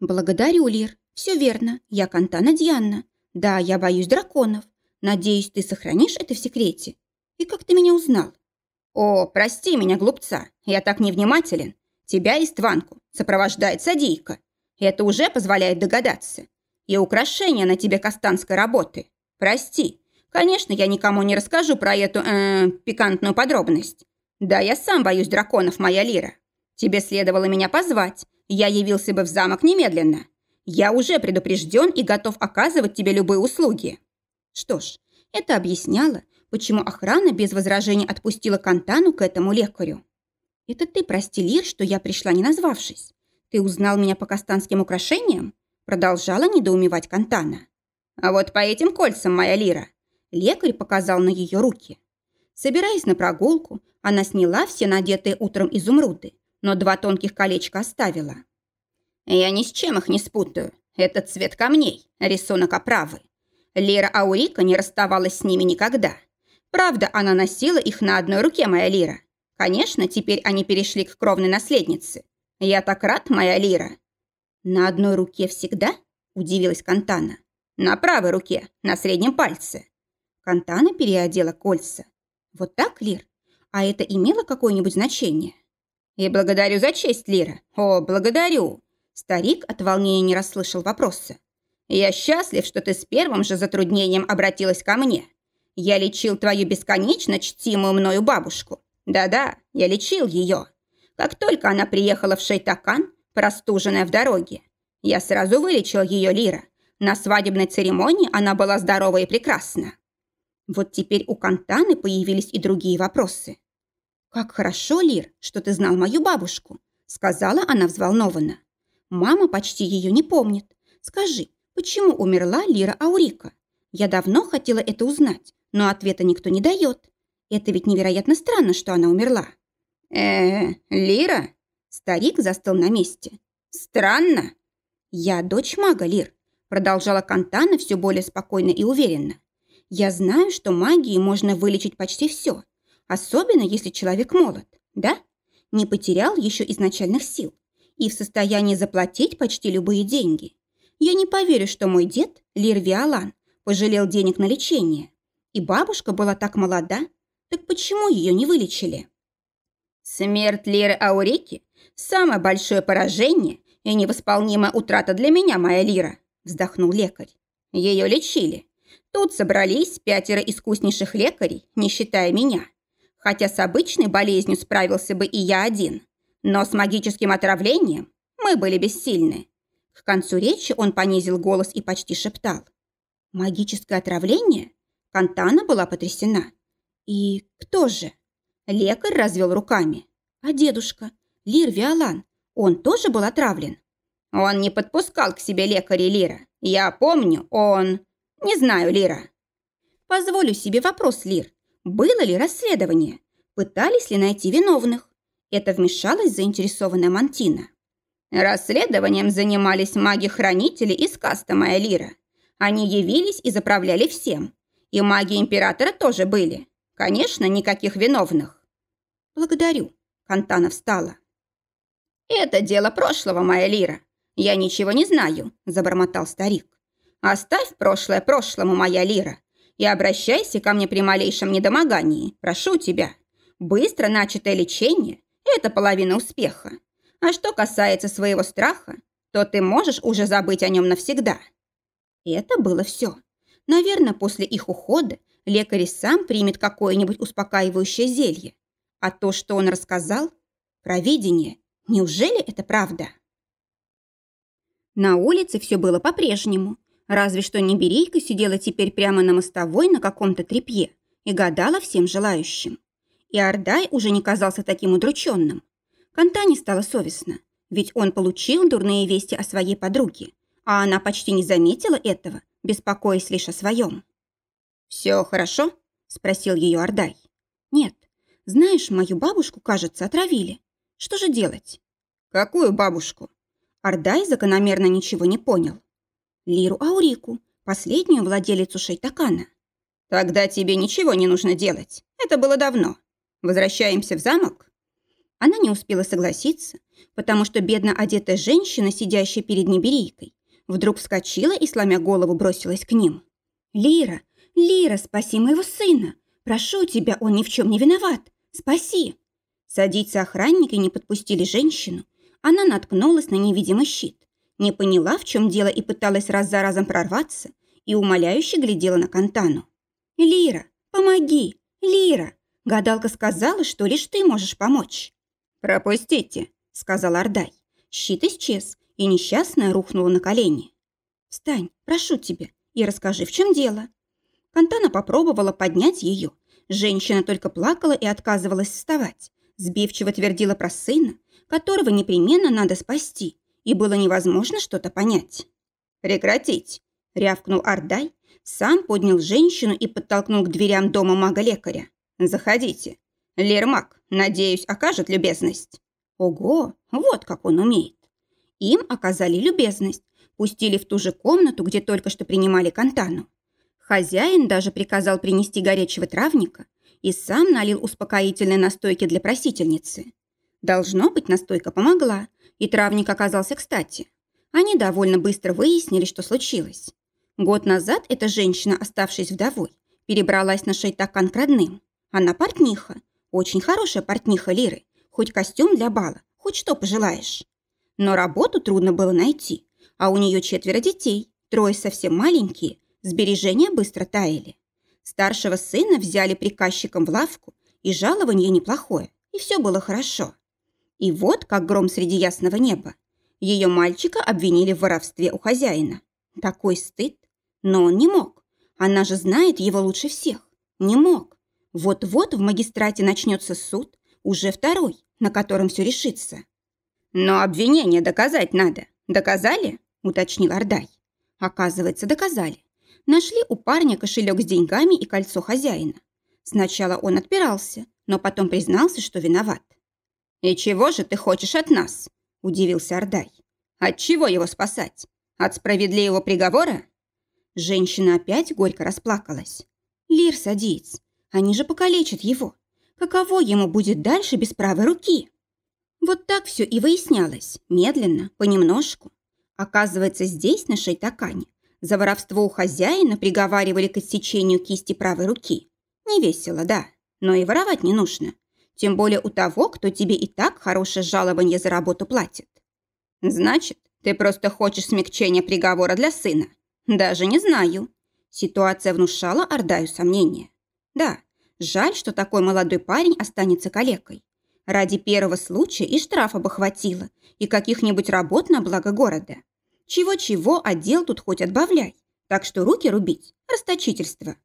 «Благодарю, Лир. Все верно. Я Кантана Дианна. Да, я боюсь драконов. Надеюсь, ты сохранишь это в секрете. И как ты меня узнал?» «О, прости меня, глупца. Я так невнимателен. Тебя и Стванку сопровождает садийка. Это уже позволяет догадаться. И украшения на тебе кастанской работы. Прости, Конечно, я никому не расскажу про эту, э, пикантную подробность. Да, я сам боюсь драконов, моя Лира. Тебе следовало меня позвать. Я явился бы в замок немедленно. Я уже предупрежден и готов оказывать тебе любые услуги. Что ж, это объясняло, почему охрана без возражений отпустила Кантану к этому лекарю. Это ты прости, Лир, что я пришла не назвавшись. Ты узнал меня по кастанским украшениям? Продолжала недоумевать Кантана. А вот по этим кольцам, моя Лира, Лекарь показал на ее руки. Собираясь на прогулку, она сняла все надетые утром изумруды, но два тонких колечка оставила. «Я ни с чем их не спутаю. Это цвет камней, рисунок оправы. Лира Аурика не расставалась с ними никогда. Правда, она носила их на одной руке, моя Лира. Конечно, теперь они перешли к кровной наследнице. Я так рад, моя Лира». «На одной руке всегда?» – удивилась Кантана. «На правой руке, на среднем пальце. Кантана переодела кольца. Вот так, Лир? А это имело какое-нибудь значение? И благодарю за честь, Лира. О, благодарю. Старик от волнения не расслышал вопроса. Я счастлив, что ты с первым же затруднением обратилась ко мне. Я лечил твою бесконечно чтимую мною бабушку. Да-да, я лечил ее. Как только она приехала в Шейтакан, простуженная в дороге, я сразу вылечил ее, Лира. На свадебной церемонии она была здорова и прекрасна. Вот теперь у Кантаны появились и другие вопросы. «Как хорошо, Лир, что ты знал мою бабушку», сказала она взволнованно. «Мама почти ее не помнит. Скажи, почему умерла Лира Аурика? Я давно хотела это узнать, но ответа никто не дает. Это ведь невероятно странно, что она умерла». «Э, -э Лира?» Старик застыл на месте. «Странно». «Я дочь мага, Лир», продолжала Кантана все более спокойно и уверенно. Я знаю, что магией можно вылечить почти все, особенно если человек молод, да? Не потерял еще изначальных сил и в состоянии заплатить почти любые деньги. Я не поверю, что мой дед, Лир Виолан, пожалел денег на лечение. И бабушка была так молода, так почему ее не вылечили? Смерть Лиры Аурики – самое большое поражение и невосполнимая утрата для меня, моя Лира, вздохнул лекарь. Ее лечили, Тут собрались пятеро искуснейших лекарей, не считая меня. Хотя с обычной болезнью справился бы и я один. Но с магическим отравлением мы были бессильны. К концу речи он понизил голос и почти шептал. «Магическое отравление?» Кантана была потрясена. «И кто же?» Лекарь развел руками. «А дедушка? Лир Виолан? Он тоже был отравлен?» «Он не подпускал к себе лекаря Лира. Я помню, он...» «Не знаю, Лира». «Позволю себе вопрос, Лир. Было ли расследование? Пытались ли найти виновных?» Это вмешалась заинтересованная Мантина. Расследованием занимались маги-хранители из каста моя Лира. Они явились и заправляли всем. И маги императора тоже были. Конечно, никаких виновных. Благодарю. Кантана встала. «Это дело прошлого, моя Лира. Я ничего не знаю», – забормотал старик. «Оставь прошлое прошлому, моя Лира, и обращайся ко мне при малейшем недомогании. Прошу тебя. Быстро начатое лечение – это половина успеха. А что касается своего страха, то ты можешь уже забыть о нем навсегда». Это было все. Наверное, после их ухода лекарь сам примет какое-нибудь успокаивающее зелье. А то, что он рассказал, провидение, неужели это правда? На улице все было по-прежнему, разве что Неберейка сидела теперь прямо на мостовой на каком-то тряпье и гадала всем желающим. И Ордай уже не казался таким удрученным. Кантане стало совестно, ведь он получил дурные вести о своей подруге, а она почти не заметила этого, беспокоясь лишь о своем. «Все хорошо?» – спросил ее Ордай. «Нет. Знаешь, мою бабушку, кажется, отравили. Что же делать?» «Какую бабушку?» Ордай закономерно ничего не понял. «Лиру Аурику, последнюю владелицу Шейтакана». «Тогда тебе ничего не нужно делать. Это было давно. Возвращаемся в замок?» Она не успела согласиться, потому что бедно одетая женщина, сидящая перед неберейкой, Вдруг вскочила и, сломя голову, бросилась к ним. «Лира! Лира, спаси моего сына! Прошу тебя, он ни в чем не виноват! Спаси!» Садиться охранники не подпустили женщину. Она наткнулась на невидимый щит. Не поняла, в чем дело, и пыталась раз за разом прорваться, и умоляюще глядела на Кантану. «Лира, помоги! Лира!» Гадалка сказала, что лишь ты можешь помочь. «Пропустите», — сказал Ордай. Щит исчез, и несчастная рухнула на колени. «Встань, прошу тебя, и расскажи, в чем дело». Кантана попробовала поднять ее. Женщина только плакала и отказывалась вставать. Сбивчиво твердила про сына, которого непременно надо спасти, и было невозможно что-то понять. «Прекратить!» – рявкнул Ардай, сам поднял женщину и подтолкнул к дверям дома мага-лекаря. «Заходите. Лермак, надеюсь, окажет любезность». Ого, вот как он умеет. Им оказали любезность, пустили в ту же комнату, где только что принимали Кантану. Хозяин даже приказал принести горячего травника и сам налил успокоительные настойки для просительницы. Должно быть, настойка помогла, и травник оказался кстати. Они довольно быстро выяснили, что случилось. Год назад эта женщина, оставшись вдовой, перебралась на шейтакан к родным. Она портниха, очень хорошая портниха Лиры, хоть костюм для бала, хоть что пожелаешь. Но работу трудно было найти, а у нее четверо детей, трое совсем маленькие, сбережения быстро таяли. Старшего сына взяли приказчиком в лавку, и жалование неплохое, и все было хорошо. И вот, как гром среди ясного неба, ее мальчика обвинили в воровстве у хозяина. Такой стыд. Но он не мог. Она же знает его лучше всех. Не мог. Вот-вот в магистрате начнется суд, уже второй, на котором все решится. «Но обвинение доказать надо. Доказали?» – уточнил Ордай. Оказывается, доказали. Нашли у парня кошелек с деньгами и кольцо хозяина. Сначала он отпирался, но потом признался, что виноват. «И чего же ты хочешь от нас?» – удивился Ордай. «От чего его спасать? От справедливого приговора?» Женщина опять горько расплакалась. «Лир садиец, они же покалечат его. Каково ему будет дальше без правой руки?» Вот так все и выяснялось, медленно, понемножку. Оказывается, здесь, на Шейтакане, за воровство у хозяина приговаривали к отсечению кисти правой руки. Не весело, да, но и воровать не нужно. Тем более у того, кто тебе и так хорошее жалование за работу платит. Значит, ты просто хочешь смягчения приговора для сына? Даже не знаю. Ситуация внушала Ордаю сомнения. Да, жаль, что такой молодой парень останется калекой. Ради первого случая и штрафа бы хватило, и каких-нибудь работ на благо города. Чего-чего, отдел тут хоть отбавляй. Так что руки рубить – расточительство.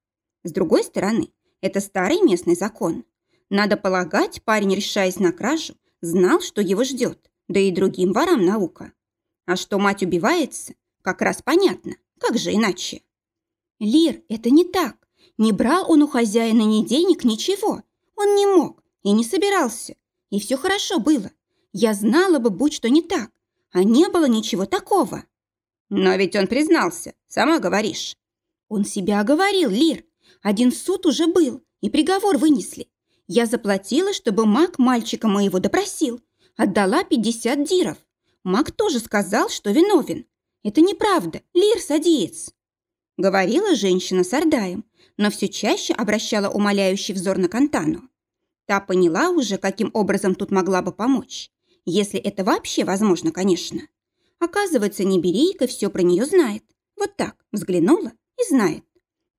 С другой стороны, это старый местный закон. Надо полагать, парень, решаясь на кражу, знал, что его ждет, да и другим ворам наука. А что мать убивается, как раз понятно, как же иначе? Лир, это не так. Не брал он у хозяина ни денег, ничего. Он не мог и не собирался. И все хорошо было. Я знала бы, будь что не так. А не было ничего такого. Но ведь он признался, сама говоришь. Он себя оговорил, Лир. Один суд уже был, и приговор вынесли. Я заплатила, чтобы маг мальчика моего допросил. отдала 50 диров. Маг тоже сказал, что виновен. Это неправда, Лир садиец. Говорила женщина с Ордаем, но все чаще обращала умоляющий взор на Кантану. Та поняла уже, каким образом тут могла бы помочь. Если это вообще возможно, конечно. Оказывается, Неберийка все про нее знает. Вот так, взглянула и знает.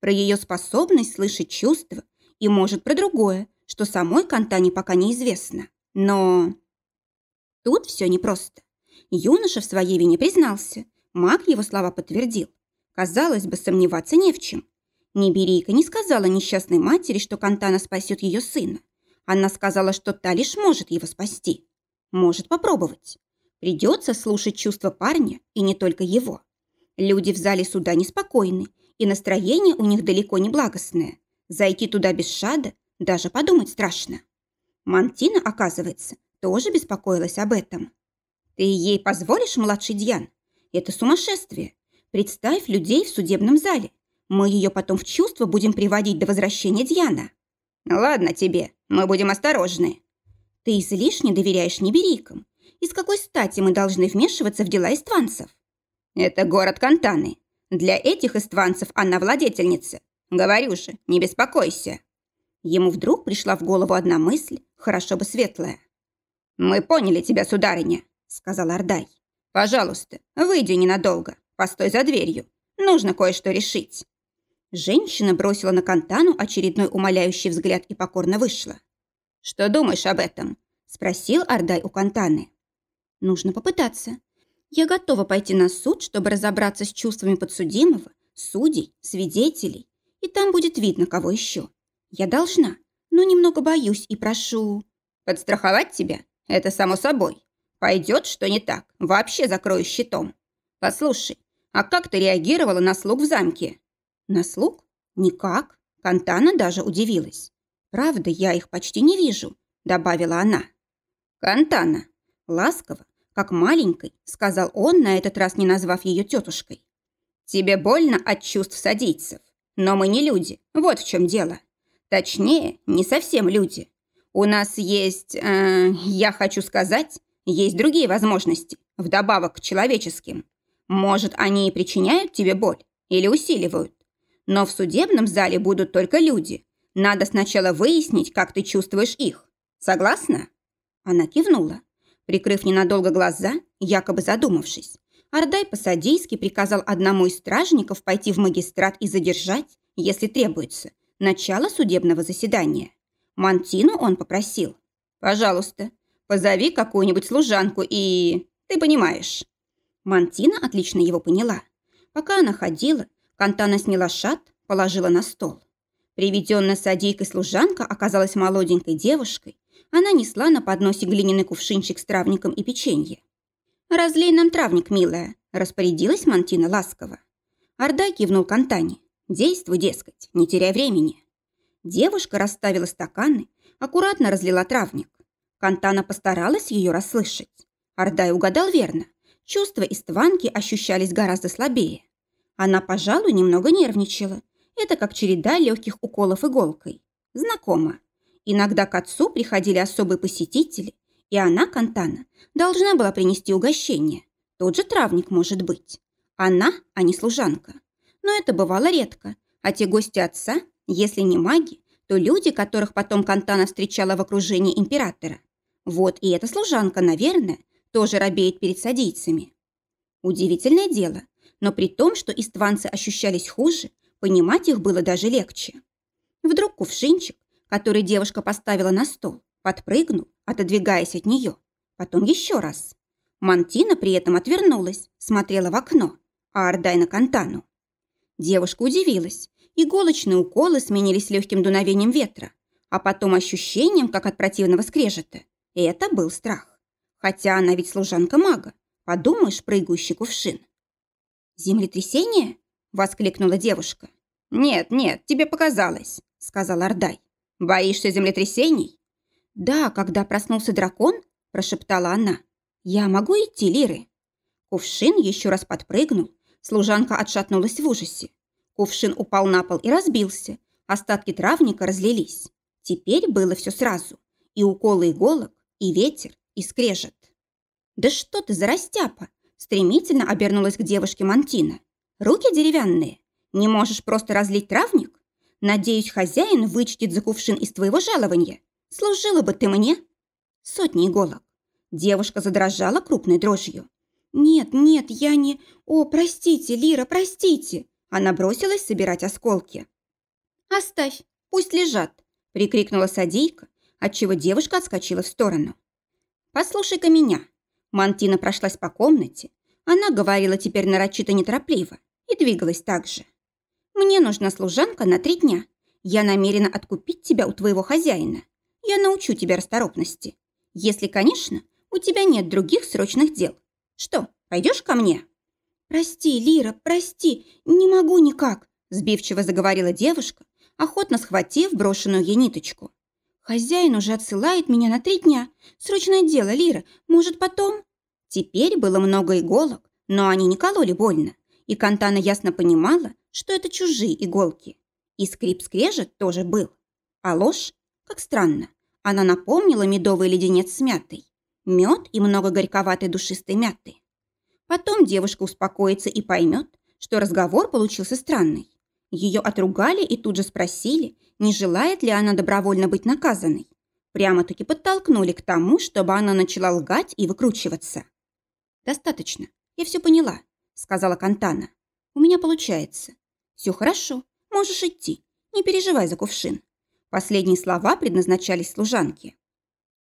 Про ее способность слышать чувства и, может, про другое, что самой Кантане пока неизвестно. Но тут все непросто. Юноша в своей вине признался. Маг его слова подтвердил. Казалось бы, сомневаться не в чем. Неберийка не сказала несчастной матери, что Кантана спасет ее сына. Она сказала, что та лишь может его спасти. Может попробовать. Придется слушать чувства парня, и не только его. Люди в зале суда неспокойны, и настроение у них далеко не благостное. Зайти туда без шада даже подумать страшно. Мантина, оказывается, тоже беспокоилась об этом. «Ты ей позволишь, младший Дьян? Это сумасшествие. Представь людей в судебном зале. Мы ее потом в чувство будем приводить до возвращения Дьяна». «Ладно тебе, мы будем осторожны». «Ты излишне доверяешь неберийкам. И с какой стати мы должны вмешиваться в дела истванцев?» «Это город Кантаны. Для этих истванцев она владетельница. Говорю же, не беспокойся». Ему вдруг пришла в голову одна мысль, хорошо бы светлая. «Мы поняли тебя, сударыня», — сказал Ордай. «Пожалуйста, выйди ненадолго, постой за дверью. Нужно кое-что решить». Женщина бросила на Кантану очередной умоляющий взгляд и покорно вышла. «Что думаешь об этом?» – спросил Ордай у Кантаны. «Нужно попытаться. Я готова пойти на суд, чтобы разобраться с чувствами подсудимого, судей, свидетелей, и там будет видно, кого еще. Я должна, но немного боюсь и прошу...» «Подстраховать тебя? Это само собой. Пойдет, что не так, вообще закрою щитом. Послушай, а как ты реагировала на слуг в замке?» На слуг? Никак. Кантана даже удивилась. Правда, я их почти не вижу, добавила она. Кантана. Ласково, как маленькой, сказал он, на этот раз не назвав ее тетушкой. Тебе больно от чувств садийцев. Но мы не люди, вот в чем дело. Точнее, не совсем люди. У нас есть, э, я хочу сказать, есть другие возможности, вдобавок к человеческим. Может, они и причиняют тебе боль или усиливают. Но в судебном зале будут только люди. Надо сначала выяснить, как ты чувствуешь их. Согласна?» Она кивнула. Прикрыв ненадолго глаза, якобы задумавшись, Ардай по-садийски приказал одному из стражников пойти в магистрат и задержать, если требуется, начало судебного заседания. Мантину он попросил. «Пожалуйста, позови какую-нибудь служанку и... ты понимаешь». Мантина отлично его поняла. Пока она ходила, Кантана сняла шат, положила на стол. Приведенная садийкой служанка оказалась молоденькой девушкой. Она несла на подносе глиняный кувшинчик с травником и печенье. «Разлей нам травник, милая», – распорядилась Мантина ласково. Ордай кивнул Кантане. «Действуй, дескать, не теряй времени». Девушка расставила стаканы, аккуратно разлила травник. Кантана постаралась ее расслышать. Ордай угадал верно. Чувства истванки ощущались гораздо слабее. Она, пожалуй, немного нервничала. Это как череда легких уколов иголкой. Знакомо. Иногда к отцу приходили особые посетители, и она, Кантана, должна была принести угощение. Тот же травник может быть. Она, а не служанка. Но это бывало редко. А те гости отца, если не маги, то люди, которых потом Кантана встречала в окружении императора. Вот и эта служанка, наверное, тоже робеет перед садийцами. Удивительное дело, но при том, что истванцы ощущались хуже, понимать их было даже легче. Вдруг кувшинчик, который девушка поставила на стол, подпрыгнул, отодвигаясь от нее. Потом еще раз. Мантина при этом отвернулась, смотрела в окно, а Ордай на Кантану. Девушка удивилась. Иголочные уколы сменились легким дуновением ветра, а потом ощущением, как от противного скрежета. Это был страх. Хотя она ведь служанка мага. Подумаешь, прыгающий кувшин. «Землетрясение?» – воскликнула девушка. «Нет, нет, тебе показалось», – сказал Ордай. «Боишься землетрясений?» «Да, когда проснулся дракон», – прошептала она. «Я могу идти, Лиры?» Кувшин еще раз подпрыгнул. Служанка отшатнулась в ужасе. Кувшин упал на пол и разбился. Остатки травника разлились. Теперь было все сразу. И уколы иголок, и ветер, и скрежет. «Да что ты за растяпа!» Стремительно обернулась к девушке Мантина. «Руки деревянные. Не можешь просто разлить травник? Надеюсь, хозяин вычтет за кувшин из твоего жалования. Служила бы ты мне?» Сотни иголок. Девушка задрожала крупной дрожью. «Нет, нет, я не... О, простите, Лира, простите!» Она бросилась собирать осколки. «Оставь, пусть лежат!» – прикрикнула садейка, отчего девушка отскочила в сторону. «Послушай-ка меня!» Мантина прошлась по комнате. Она говорила теперь нарочито неторопливо и двигалась так же. «Мне нужна служанка на три дня. Я намерена откупить тебя у твоего хозяина. Я научу тебя расторопности. Если, конечно, у тебя нет других срочных дел. Что, пойдешь ко мне?» «Прости, Лира, прости, не могу никак», сбивчиво заговорила девушка, охотно схватив брошенную ей ниточку. «Хозяин уже отсылает меня на три дня. Срочное дело, Лира, может, потом?» Теперь было много иголок, но они не кололи больно, и Кантана ясно понимала, что это чужие иголки. И скрип-скрежет тоже был. А ложь? Как странно. Она напомнила медовый леденец с мятой мед и много горьковатой душистой мяты. Потом девушка успокоится и поймет, что разговор получился странный. Ее отругали и тут же спросили, не желает ли она добровольно быть наказанной. Прямо-таки подтолкнули к тому, чтобы она начала лгать и выкручиваться. «Достаточно, я все поняла», — сказала Кантана. «У меня получается. Все хорошо, можешь идти, не переживай за кувшин». Последние слова предназначались служанке.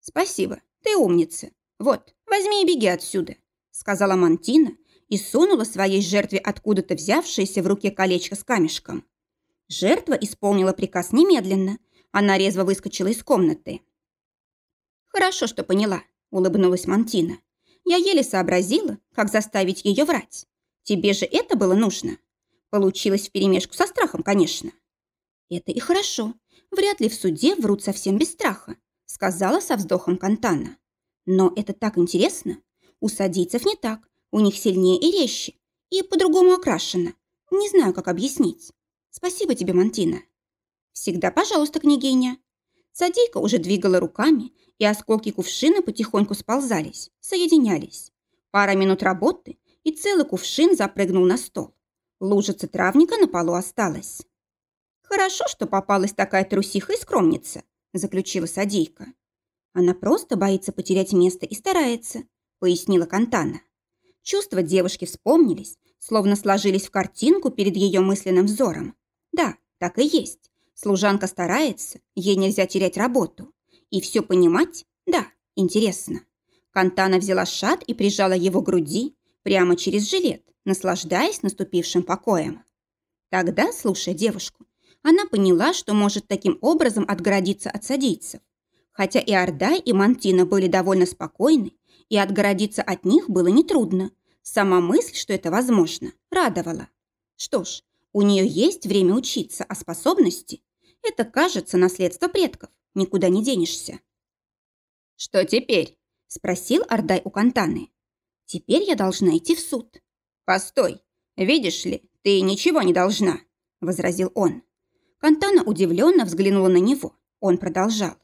«Спасибо, «Ты умница. Вот, возьми и беги отсюда», сказала Мантина и сунула своей жертве откуда-то взявшееся в руке колечко с камешком. Жертва исполнила приказ немедленно. Она резво выскочила из комнаты. «Хорошо, что поняла», — улыбнулась Мантина. «Я еле сообразила, как заставить ее врать. Тебе же это было нужно. Получилось вперемешку со страхом, конечно». «Это и хорошо. Вряд ли в суде врут совсем без страха сказала со вздохом Кантана. Но это так интересно. У садийцев не так. У них сильнее и резче. И по-другому окрашено. Не знаю, как объяснить. Спасибо тебе, Мантина. Всегда пожалуйста, княгиня. Садейка уже двигала руками, и осколки кувшина потихоньку сползались, соединялись. Пара минут работы, и целый кувшин запрыгнул на стол. Лужица травника на полу осталась. Хорошо, что попалась такая трусиха и скромница заключила Садейка. Она просто боится потерять место и старается, пояснила Кантана. Чувства девушки вспомнились, словно сложились в картинку перед ее мысленным взором. Да, так и есть. Служанка старается, ей нельзя терять работу. И все понимать? Да, интересно. Кантана взяла шат и прижала его груди прямо через жилет, наслаждаясь наступившим покоем. Тогда, слушая девушку, она поняла, что может таким образом отгородиться от садийцев. Хотя и Ордай, и Мантина были довольно спокойны, и отгородиться от них было нетрудно. Сама мысль, что это возможно, радовала. Что ж, у нее есть время учиться, а способности – это, кажется, наследство предков, никуда не денешься. «Что теперь?» – спросил Ордай у Кантаны. «Теперь я должна идти в суд». «Постой, видишь ли, ты ничего не должна», – возразил он. Кантана удивленно взглянула на него. Он продолжал.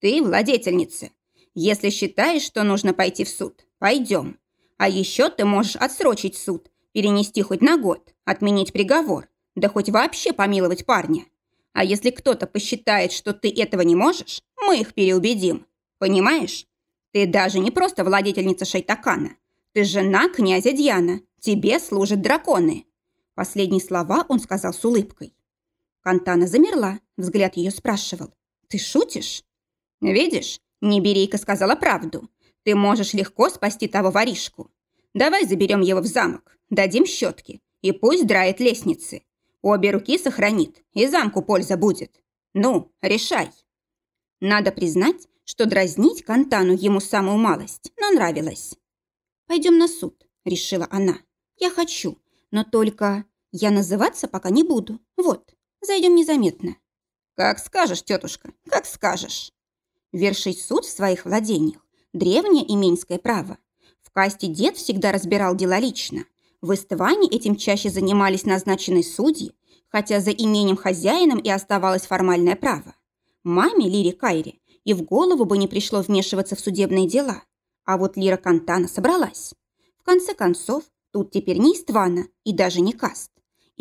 «Ты владетельница. Если считаешь, что нужно пойти в суд, пойдем. А еще ты можешь отсрочить суд, перенести хоть на год, отменить приговор, да хоть вообще помиловать парня. А если кто-то посчитает, что ты этого не можешь, мы их переубедим. Понимаешь? Ты даже не просто владетельница Шайтакана. Ты жена князя Дьяна. Тебе служат драконы». Последние слова он сказал с улыбкой. Кантана замерла, взгляд ее спрашивал. «Ты шутишь?» «Видишь, Неберейка сказала правду. Ты можешь легко спасти того воришку. Давай заберем его в замок, дадим щетки, и пусть драет лестницы. Обе руки сохранит, и замку польза будет. Ну, решай». Надо признать, что дразнить Кантану ему самую малость, но нравилось. «Пойдем на суд», — решила она. «Я хочу, но только я называться пока не буду. Вот, Зайдем незаметно». «Как скажешь, тетушка, как скажешь». Вершить суд в своих владениях – древнее именьское право. В касте дед всегда разбирал дела лично. В Истване этим чаще занимались назначенные судьи, хотя за имением хозяином и оставалось формальное право. Маме Лире Кайре и в голову бы не пришло вмешиваться в судебные дела. А вот Лира Кантана собралась. В конце концов, тут теперь не Иствана и даже не Каст.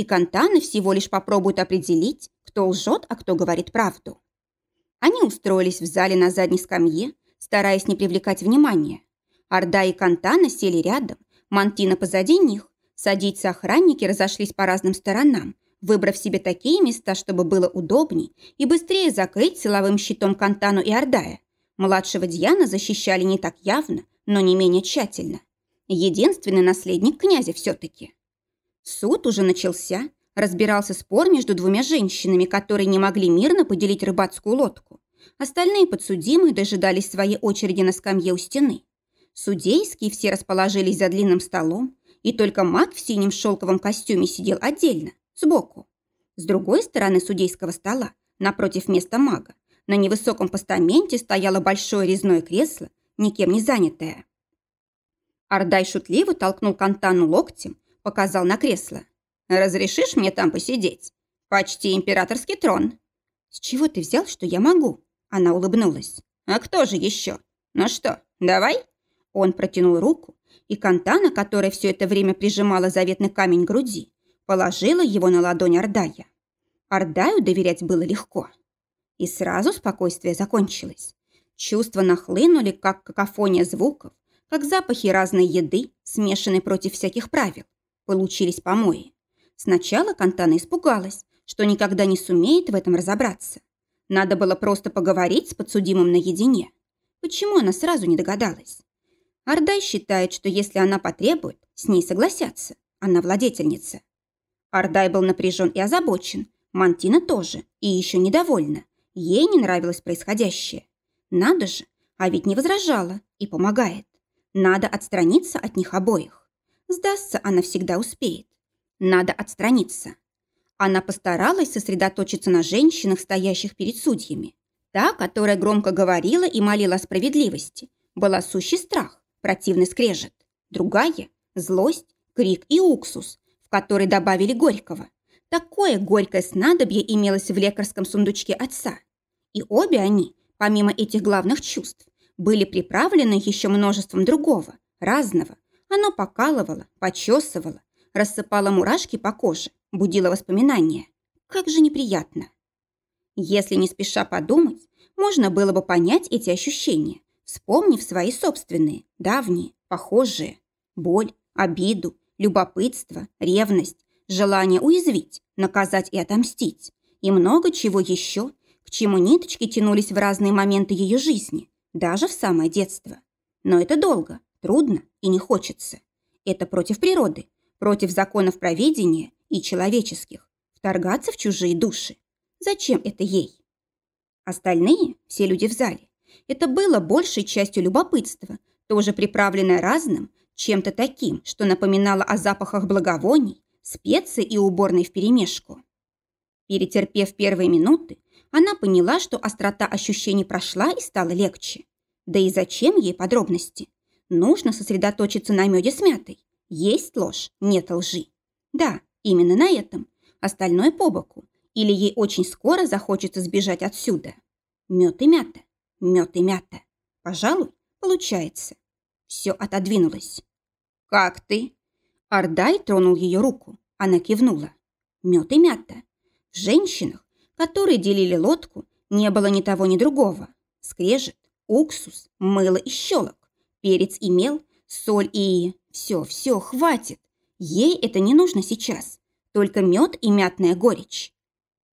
И Кантаны всего лишь попробуют определить, кто лжет, а кто говорит правду. Они устроились в зале на задней скамье, стараясь не привлекать внимания. Орда и Кантана сели рядом, Мантина позади них. Садиться охранники разошлись по разным сторонам, выбрав себе такие места, чтобы было удобней и быстрее закрыть силовым щитом Кантану и Ордая. Младшего Дьяна защищали не так явно, но не менее тщательно. Единственный наследник князя все-таки. Суд уже начался, разбирался спор между двумя женщинами, которые не могли мирно поделить рыбацкую лодку. Остальные подсудимые дожидались своей очереди на скамье у стены. Судейские все расположились за длинным столом, и только маг в синем шелковом костюме сидел отдельно, сбоку. С другой стороны судейского стола, напротив места мага, на невысоком постаменте стояло большое резное кресло, никем не занятое. Ардай шутливо толкнул Кантану локтем, показал на кресло. «Разрешишь мне там посидеть? Почти императорский трон». «С чего ты взял, что я могу?» Она улыбнулась. «А кто же еще? Ну что, давай?» Он протянул руку, и Кантана, которая все это время прижимала заветный камень груди, положила его на ладонь Ордая. Ордаю доверять было легко. И сразу спокойствие закончилось. Чувства нахлынули, как какофония звуков, как запахи разной еды, смешанной против всяких правил. Получились помои. Сначала Кантана испугалась, что никогда не сумеет в этом разобраться. Надо было просто поговорить с подсудимым наедине. Почему она сразу не догадалась? Ардай считает, что если она потребует, с ней согласятся. Она владетельница. Ардай был напряжен и озабочен. Мантина тоже. И еще недовольна. Ей не нравилось происходящее. Надо же, а ведь не возражала и помогает. Надо отстраниться от них обоих. Сдастся она всегда успеет. Надо отстраниться. Она постаралась сосредоточиться на женщинах, стоящих перед судьями. Та, которая громко говорила и молила о справедливости, была сущий страх, противный скрежет. Другая – злость, крик и уксус, в который добавили горького. Такое горькое снадобье имелось в лекарском сундучке отца. И обе они, помимо этих главных чувств, были приправлены еще множеством другого, разного. Оно покалывало, почесывало, рассыпало мурашки по коже, будило воспоминания. Как же неприятно. Если не спеша подумать, можно было бы понять эти ощущения, вспомнив свои собственные, давние, похожие. Боль, обиду, любопытство, ревность, желание уязвить, наказать и отомстить. И много чего еще, к чему ниточки тянулись в разные моменты ее жизни, даже в самое детство. Но это долго, трудно и не хочется. Это против природы, против законов проведения и человеческих. Вторгаться в чужие души. Зачем это ей? Остальные, все люди в зале, это было большей частью любопытства, тоже приправленное разным, чем-то таким, что напоминало о запахах благовоний, специй и уборной вперемешку. Перетерпев первые минуты, она поняла, что острота ощущений прошла и стало легче. Да и зачем ей подробности? Нужно сосредоточиться на меде с мятой. Есть ложь, нет лжи. Да, именно на этом. Остальное по боку. Или ей очень скоро захочется сбежать отсюда. Мед и мята. Мед и мята. Пожалуй, получается. Все отодвинулось. «Как ты?» Ардай тронул ее руку. Она кивнула. Мед и мята. В женщинах которые делили лодку, не было ни того, ни другого. Скрежет, уксус, мыло и щелок, перец и мел, соль и... Все, все, хватит. Ей это не нужно сейчас. Только мед и мятная горечь.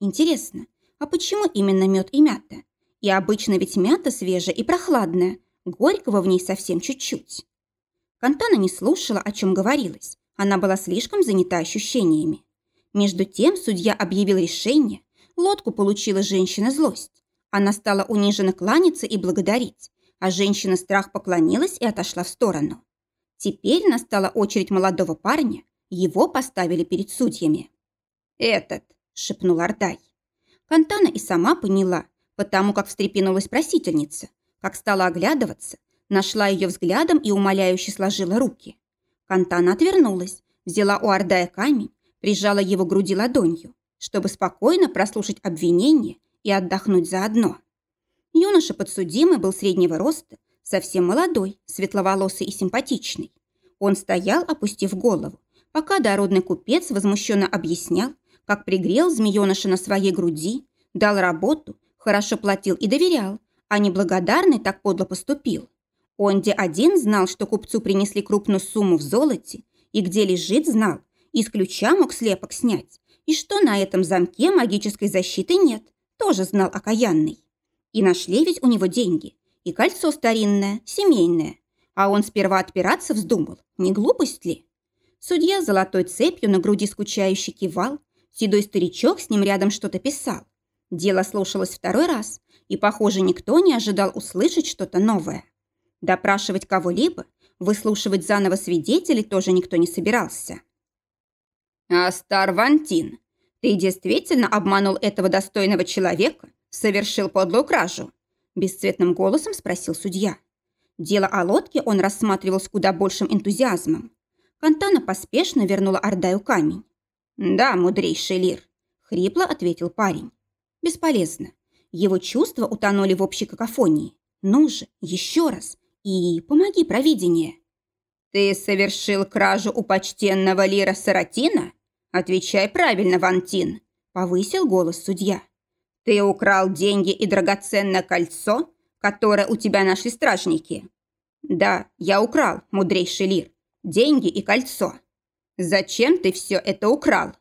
Интересно, а почему именно мед и мята? И обычно ведь мята свежая и прохладная, горького в ней совсем чуть-чуть. Кантана не слушала, о чем говорилось. Она была слишком занята ощущениями. Между тем судья объявил решение, Лодку получила женщина злость. Она стала униженно кланяться и благодарить, а женщина страх поклонилась и отошла в сторону. Теперь настала очередь молодого парня, его поставили перед судьями. «Этот», — шепнул Ардай. Кантана и сама поняла, потому как встрепенулась просительница, как стала оглядываться, нашла ее взглядом и умоляюще сложила руки. Кантана отвернулась, взяла у Ардая камень, прижала его к груди ладонью чтобы спокойно прослушать обвинение и отдохнуть заодно. Юноша подсудимый был среднего роста, совсем молодой, светловолосый и симпатичный. Он стоял, опустив голову, пока дородный купец возмущенно объяснял, как пригрел змееныша на своей груди, дал работу, хорошо платил и доверял, а неблагодарный так подло поступил. Он где один знал, что купцу принесли крупную сумму в золоте, и где лежит, знал, из ключа мог слепок снять, и что на этом замке магической защиты нет, тоже знал окаянный. И нашли ведь у него деньги, и кольцо старинное, семейное. А он сперва отпираться вздумал, не глупость ли? Судья золотой цепью на груди скучающе кивал, седой старичок с ним рядом что-то писал. Дело слушалось второй раз, и, похоже, никто не ожидал услышать что-то новое. Допрашивать кого-либо, выслушивать заново свидетелей тоже никто не собирался. «Астар Вантин, ты действительно обманул этого достойного человека, совершил подлую кражу?» Бесцветным голосом спросил судья. Дело о лодке он рассматривал с куда большим энтузиазмом. Кантана поспешно вернула Ордаю камень. «Да, мудрейший Лир», — хрипло ответил парень. «Бесполезно. Его чувства утонули в общей какофонии. Ну же, еще раз. И помоги провидение». «Ты совершил кражу у почтенного Лира Саратина?» «Отвечай правильно, Вантин», — повысил голос судья. «Ты украл деньги и драгоценное кольцо, которое у тебя нашли стражники?» «Да, я украл, мудрейший Лир, деньги и кольцо». «Зачем ты все это украл?»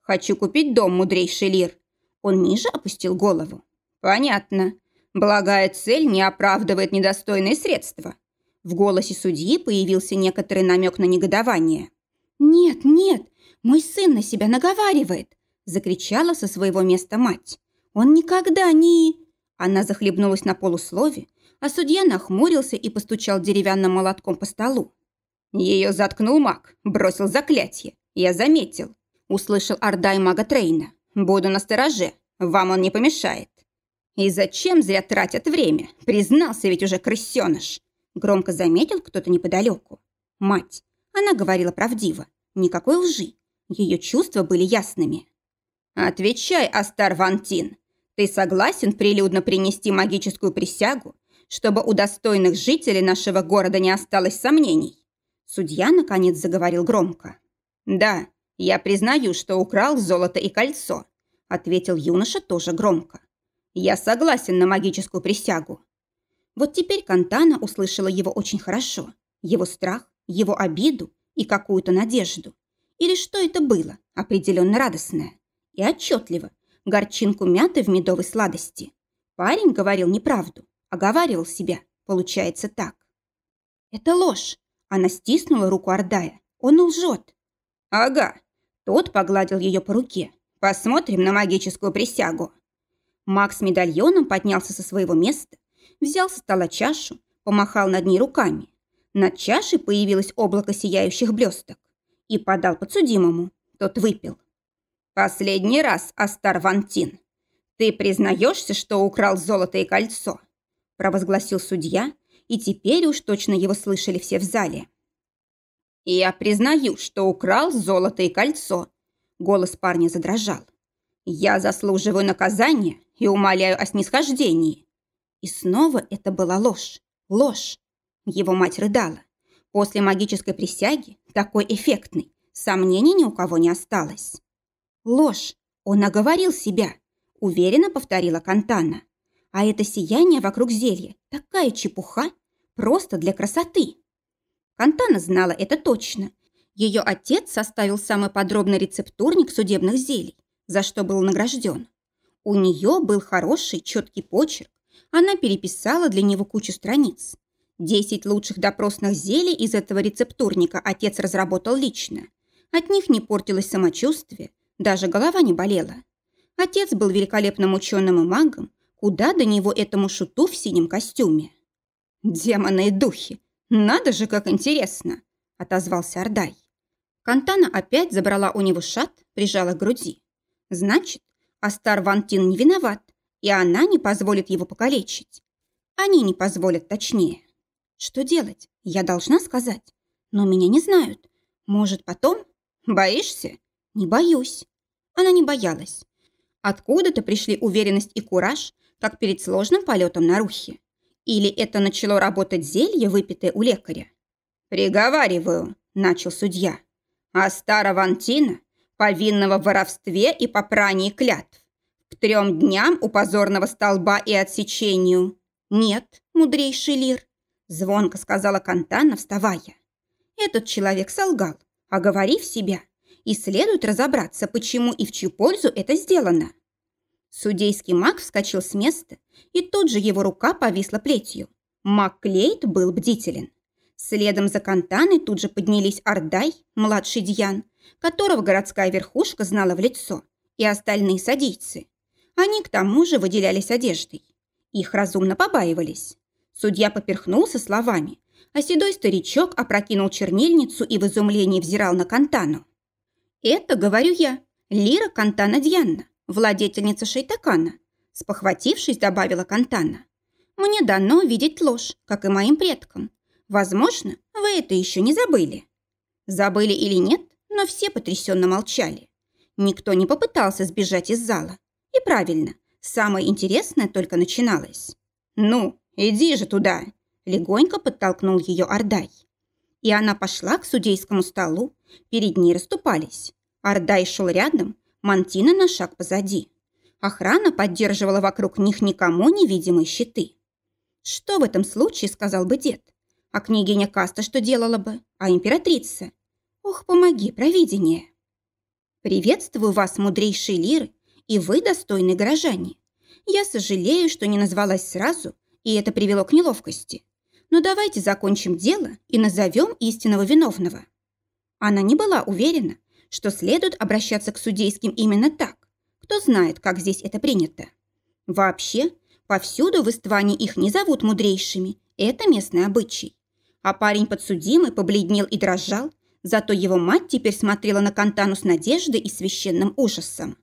«Хочу купить дом, мудрейший Лир». Он ниже опустил голову. «Понятно. Благая цель не оправдывает недостойные средства». В голосе судьи появился некоторый намек на негодование. «Нет, нет, мой сын на себя наговаривает!» закричала со своего места мать. «Он никогда не...» Она захлебнулась на полуслове, а судья нахмурился и постучал деревянным молотком по столу. Ее заткнул маг, бросил заклятие. Я заметил. Услышал Ордай мага Трейна. Буду настороже, вам он не помешает. И зачем зря тратят время? Признался ведь уже крысеныш. Громко заметил кто-то неподалеку. Мать. Она говорила правдиво. Никакой лжи. Ее чувства были ясными. «Отвечай, Астар Вантин. Ты согласен прилюдно принести магическую присягу, чтобы у достойных жителей нашего города не осталось сомнений?» Судья, наконец, заговорил громко. «Да, я признаю, что украл золото и кольцо», ответил юноша тоже громко. «Я согласен на магическую присягу». Вот теперь Кантана услышала его очень хорошо. Его страх, его обиду и какую-то надежду. Или что это было, определенно радостное. И отчетливо, горчинку мяты в медовой сладости. Парень говорил неправду, оговаривал себя, получается так. Это ложь. Она стиснула руку Ордая. Он лжет. Ага. Тот погладил ее по руке. Посмотрим на магическую присягу. Макс медальоном поднялся со своего места, взял со стола чашу, помахал над ней руками. Над чашей появилось облако сияющих блесток и подал подсудимому. Тот выпил. «Последний раз, Астар Вантин, ты признаешься, что украл золото и кольцо?» провозгласил судья, и теперь уж точно его слышали все в зале. «Я признаю, что украл золото и кольцо», голос парня задрожал. «Я заслуживаю наказания и умоляю о снисхождении». И снова это была ложь, ложь. Его мать рыдала. После магической присяги, такой эффектной, сомнений ни у кого не осталось. Ложь. Он оговорил себя, уверенно повторила Кантана. А это сияние вокруг зелья, такая чепуха, просто для красоты. Кантана знала это точно. Ее отец составил самый подробный рецептурник судебных зелий, за что был награжден. У нее был хороший, четкий почерк. Она переписала для него кучу страниц. Десять лучших допросных зелий из этого рецептурника отец разработал лично. От них не портилось самочувствие, даже голова не болела. Отец был великолепным ученым и магом, куда до него этому шуту в синем костюме. «Демоны и духи! Надо же, как интересно!» – отозвался Ордай. Кантана опять забрала у него шат, прижала к груди. «Значит, Астар Вантин не виноват, и она не позволит его покалечить. Они не позволят точнее». Что делать? Я должна сказать. Но меня не знают. Может, потом? Боишься? Не боюсь. Она не боялась. Откуда-то пришли уверенность и кураж, как перед сложным полетом на рухе. Или это начало работать зелье, выпитое у лекаря? «Приговариваю», – начал судья. «А старого Антина, повинного в воровстве и попрании клятв, к трем дням у позорного столба и отсечению». «Нет, мудрейший Лир», – звонко сказала Кантана, вставая. «Этот человек солгал, оговорив себя, и следует разобраться, почему и в чью пользу это сделано». Судейский маг вскочил с места, и тут же его рука повисла плетью. Маг Клейт был бдителен. Следом за Кантаной тут же поднялись Ардай, младший Дьян, которого городская верхушка знала в лицо, и остальные садийцы. Они к тому же выделялись одеждой. Их разумно побаивались. Судья поперхнулся словами, а седой старичок опрокинул чернильницу и в изумлении взирал на Кантану. «Это, говорю я, Лира Кантана Дьянна, владетельница Шейтакана», спохватившись, добавила Кантана. «Мне дано видеть ложь, как и моим предкам. Возможно, вы это еще не забыли». Забыли или нет, но все потрясенно молчали. Никто не попытался сбежать из зала. И правильно, самое интересное только начиналось. «Ну, иди же туда!» Легонько подтолкнул ее Ордай. И она пошла к судейскому столу, перед ней расступались. Ордай шел рядом, Мантина на шаг позади. Охрана поддерживала вокруг них никому невидимые щиты. Что в этом случае сказал бы дед? А княгиня Каста что делала бы? А императрица? Ох, помоги, провидение! Приветствую вас, мудрейшие лиры, и вы достойные горожане. Я сожалею, что не назвалась сразу, и это привело к неловкости. Но давайте закончим дело и назовем истинного виновного. Она не была уверена, что следует обращаться к судейским именно так. Кто знает, как здесь это принято. Вообще, повсюду в Истване их не зовут мудрейшими. Это местный обычай. А парень подсудимый побледнел и дрожал, зато его мать теперь смотрела на Кантану с надеждой и священным ужасом.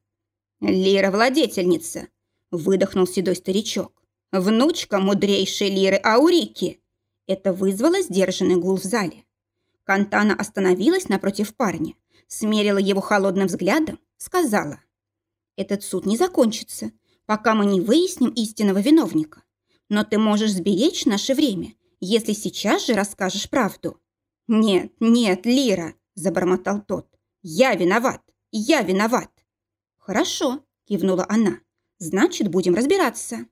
«Лира-владетельница!» – выдохнул седой старичок. «Внучка мудрейшей Лиры Аурики!» Это вызвало сдержанный гул в зале. Кантана остановилась напротив парня, смерила его холодным взглядом, сказала. «Этот суд не закончится, пока мы не выясним истинного виновника. Но ты можешь сберечь наше время, если сейчас же расскажешь правду». «Нет, нет, Лира!» – забормотал тот. «Я виноват! Я виноват!» «Хорошо», – кивнула она. «Значит, будем разбираться».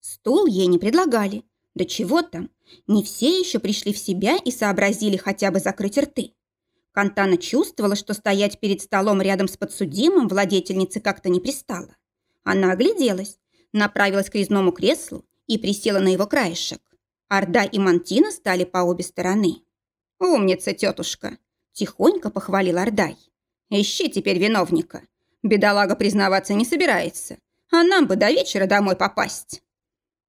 Стул ей не предлагали. Да чего там? Не все еще пришли в себя и сообразили хотя бы закрыть рты. Кантана чувствовала, что стоять перед столом рядом с подсудимым владетельнице как-то не пристало. Она огляделась, направилась к резному креслу и присела на его краешек. Орда и Мантина стали по обе стороны. «Умница, тетушка!» – тихонько похвалил Ордай. «Ищи теперь виновника. Бедолага признаваться не собирается, а нам бы до вечера домой попасть».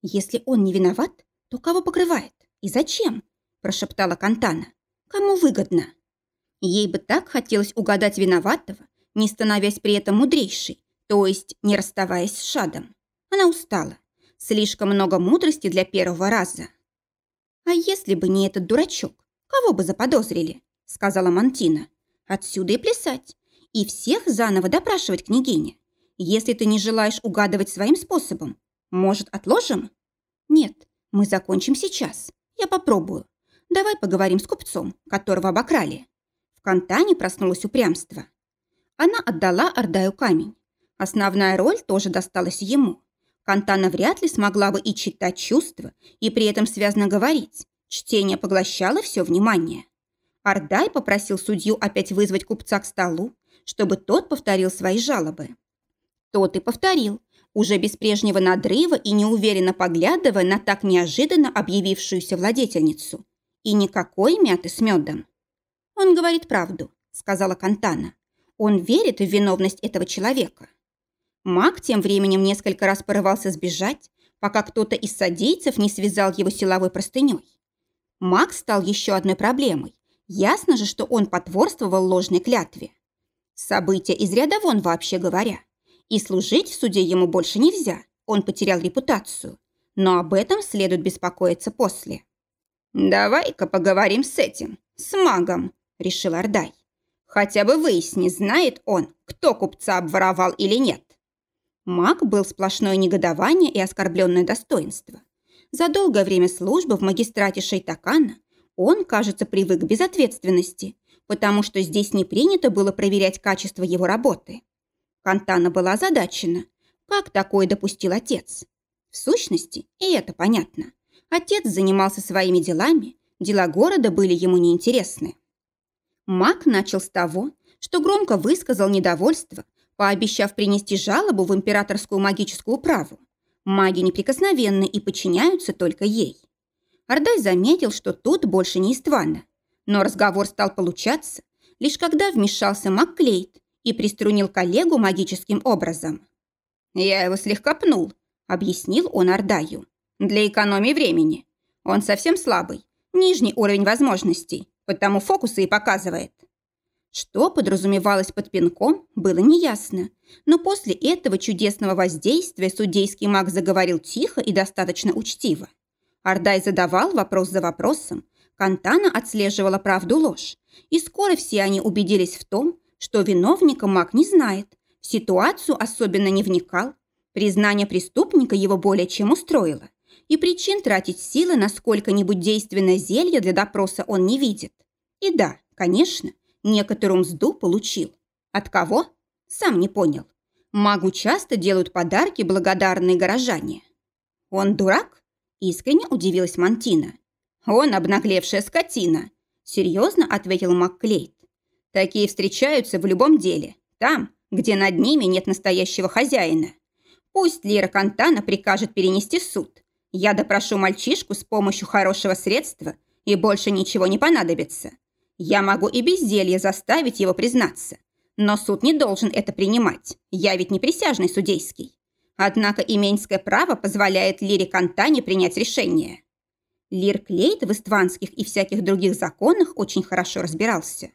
«Если он не виноват, то кого покрывает? И зачем?» – прошептала Кантана. «Кому выгодно?» Ей бы так хотелось угадать виноватого, не становясь при этом мудрейшей, то есть не расставаясь с Шадом. Она устала. Слишком много мудрости для первого раза. «А если бы не этот дурачок, кого бы заподозрили?» — сказала Мантина. «Отсюда и плясать. И всех заново допрашивать княгиня. Если ты не желаешь угадывать своим способом, может, отложим?» «Нет, мы закончим сейчас. Я попробую. Давай поговорим с купцом, которого обокрали». В Кантане проснулось упрямство. Она отдала Ордаю камень. Основная роль тоже досталась ему. Кантана вряд ли смогла бы и читать чувства, и при этом связно говорить. Чтение поглощало все внимание. Ордай попросил судью опять вызвать купца к столу, чтобы тот повторил свои жалобы. Тот и повторил, уже без прежнего надрыва и неуверенно поглядывая на так неожиданно объявившуюся владетельницу. И никакой мяты с медом. «Он говорит правду», — сказала Кантана. «Он верит в виновность этого человека». Маг тем временем несколько раз порывался сбежать, пока кто-то из садийцев не связал его силовой простыней. Маг стал еще одной проблемой. Ясно же, что он потворствовал ложной клятве. События из ряда вон, вообще говоря. И служить в суде ему больше нельзя, он потерял репутацию. Но об этом следует беспокоиться после. «Давай-ка поговорим с этим, с магом», решил Ордай. Хотя бы выясни, знает он, кто купца обворовал или нет. Маг был сплошное негодование и оскорбленное достоинство. За долгое время службы в магистрате Шейтакана он, кажется, привык к безответственности, потому что здесь не принято было проверять качество его работы. Кантана была озадачена. Как такое допустил отец? В сущности, и это понятно. Отец занимался своими делами, дела города были ему неинтересны. Мак начал с того, что громко высказал недовольство, пообещав принести жалобу в императорскую магическую праву. Маги неприкосновенны и подчиняются только ей. Ардай заметил, что тут больше не Иствана. Но разговор стал получаться, лишь когда вмешался Макклейт и приструнил коллегу магическим образом. «Я его слегка пнул», — объяснил он Ардаю. «Для экономии времени. Он совсем слабый, нижний уровень возможностей, потому фокусы и показывает». Что подразумевалось под пинком, было неясно, но после этого чудесного воздействия судейский маг заговорил тихо и достаточно учтиво. Ардай задавал вопрос за вопросом, Кантана отслеживала правду-ложь, и скоро все они убедились в том, что виновника маг не знает, в ситуацию особенно не вникал, признание преступника его более чем устроило, и причин тратить силы на сколько-нибудь действенное зелье для допроса он не видит. И да, конечно, некоторую мзду получил. От кого? Сам не понял. Магу часто делают подарки благодарные горожане. Он дурак? Искренне удивилась Мантина. Он обнаглевшая скотина, серьезно ответил Макклейт. Такие встречаются в любом деле, там, где над ними нет настоящего хозяина. Пусть Лира Кантана прикажет перенести суд. Я допрошу мальчишку с помощью хорошего средства, и больше ничего не понадобится. Я могу и без зелья заставить его признаться. Но суд не должен это принимать. Я ведь не присяжный судейский. Однако именьское право позволяет Лире Кантане принять решение. Лир Клейт в истванских и всяких других законах очень хорошо разбирался.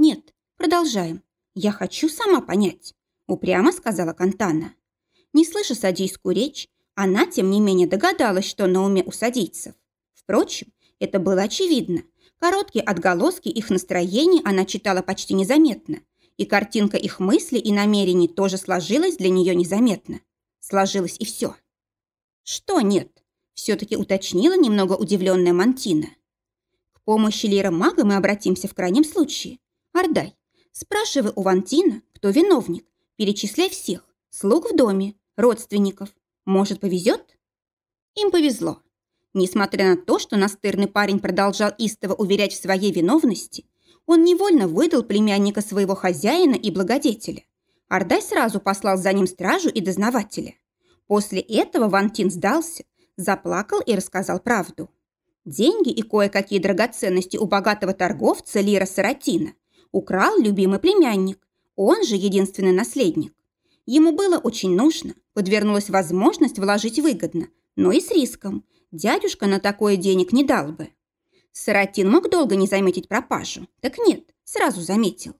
«Нет, продолжаем. Я хочу сама понять», – упрямо сказала Кантана. Не слыша садийскую речь, она, тем не менее, догадалась, что на уме у садийцев. Впрочем, это было очевидно. Короткие отголоски их настроений она читала почти незаметно, и картинка их мыслей и намерений тоже сложилась для нее незаметно. Сложилось и все. «Что нет?» – все-таки уточнила немного удивленная Мантина. «К помощи Лира Мага мы обратимся в крайнем случае. Ардай, спрашивай у Вантина, кто виновник, перечисляй всех, слуг в доме, родственников. Может, повезет? Им повезло. Несмотря на то, что настырный парень продолжал истово уверять в своей виновности, он невольно выдал племянника своего хозяина и благодетеля. Ардай сразу послал за ним стражу и дознавателя. После этого Вантин сдался, заплакал и рассказал правду. Деньги и кое-какие драгоценности у богатого торговца Лира Саратина украл любимый племянник, он же единственный наследник. Ему было очень нужно, подвернулась возможность вложить выгодно, но и с риском. Дядюшка на такое денег не дал бы. Саратин мог долго не заметить пропажу. Так нет, сразу заметил.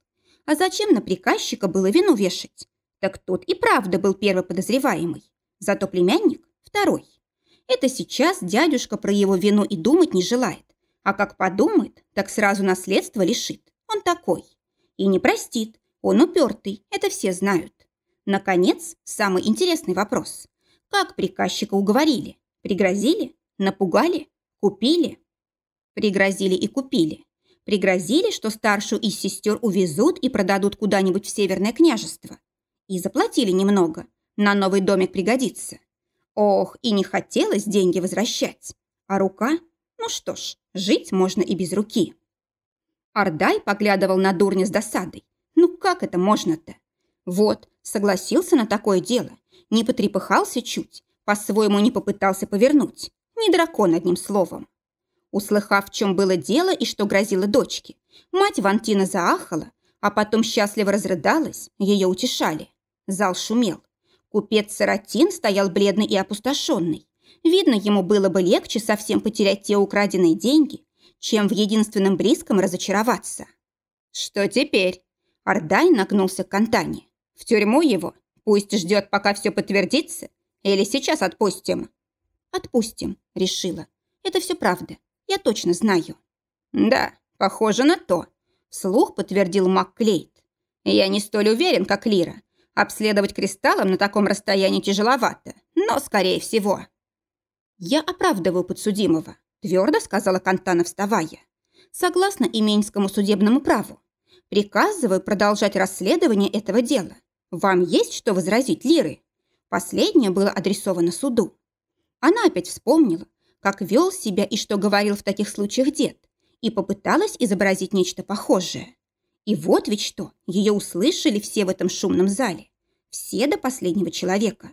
А зачем на приказчика было вину вешать? Так тот и правда был первый подозреваемый. Зато племянник – второй. Это сейчас дядюшка про его вину и думать не желает. А как подумает, так сразу наследство лишит. Он такой. И не простит. Он упертый, это все знают. Наконец, самый интересный вопрос. Как приказчика уговорили? Пригрозили? Напугали? Купили? Пригрозили и купили. Пригрозили, что старшую из сестер увезут и продадут куда-нибудь в Северное княжество. И заплатили немного. На новый домик пригодится. Ох, и не хотелось деньги возвращать. А рука? Ну что ж, жить можно и без руки. Ардай поглядывал на дурня с досадой. Ну как это можно-то? Вот, согласился на такое дело. Не потрепыхался чуть, по-своему не попытался повернуть. Не дракон, одним словом. Услыхав, в чем было дело и что грозило дочке, мать Вантина заахала, а потом счастливо разрыдалась, ее утешали. Зал шумел. Купец Саратин стоял бледный и опустошенный. Видно, ему было бы легче совсем потерять те украденные деньги, чем в единственном близком разочароваться. «Что теперь?» Ардай нагнулся к Кантане. В тюрьму его? Пусть ждет, пока все подтвердится? Или сейчас отпустим?» «Отпустим», — решила. «Это все правда. Я точно знаю». «Да, похоже на то», — вслух подтвердил МакКлейт. «Я не столь уверен, как Лира. Обследовать кристаллом на таком расстоянии тяжеловато, но скорее всего». «Я оправдываю подсудимого», – твердо сказала Кантана, вставая. «Согласно Именскому судебному праву, приказываю продолжать расследование этого дела. Вам есть что возразить, Лиры?» Последнее было адресовано суду. Она опять вспомнила, как вел себя и что говорил в таких случаях дед, и попыталась изобразить нечто похожее. И вот ведь что, ее услышали все в этом шумном зале. Все до последнего человека.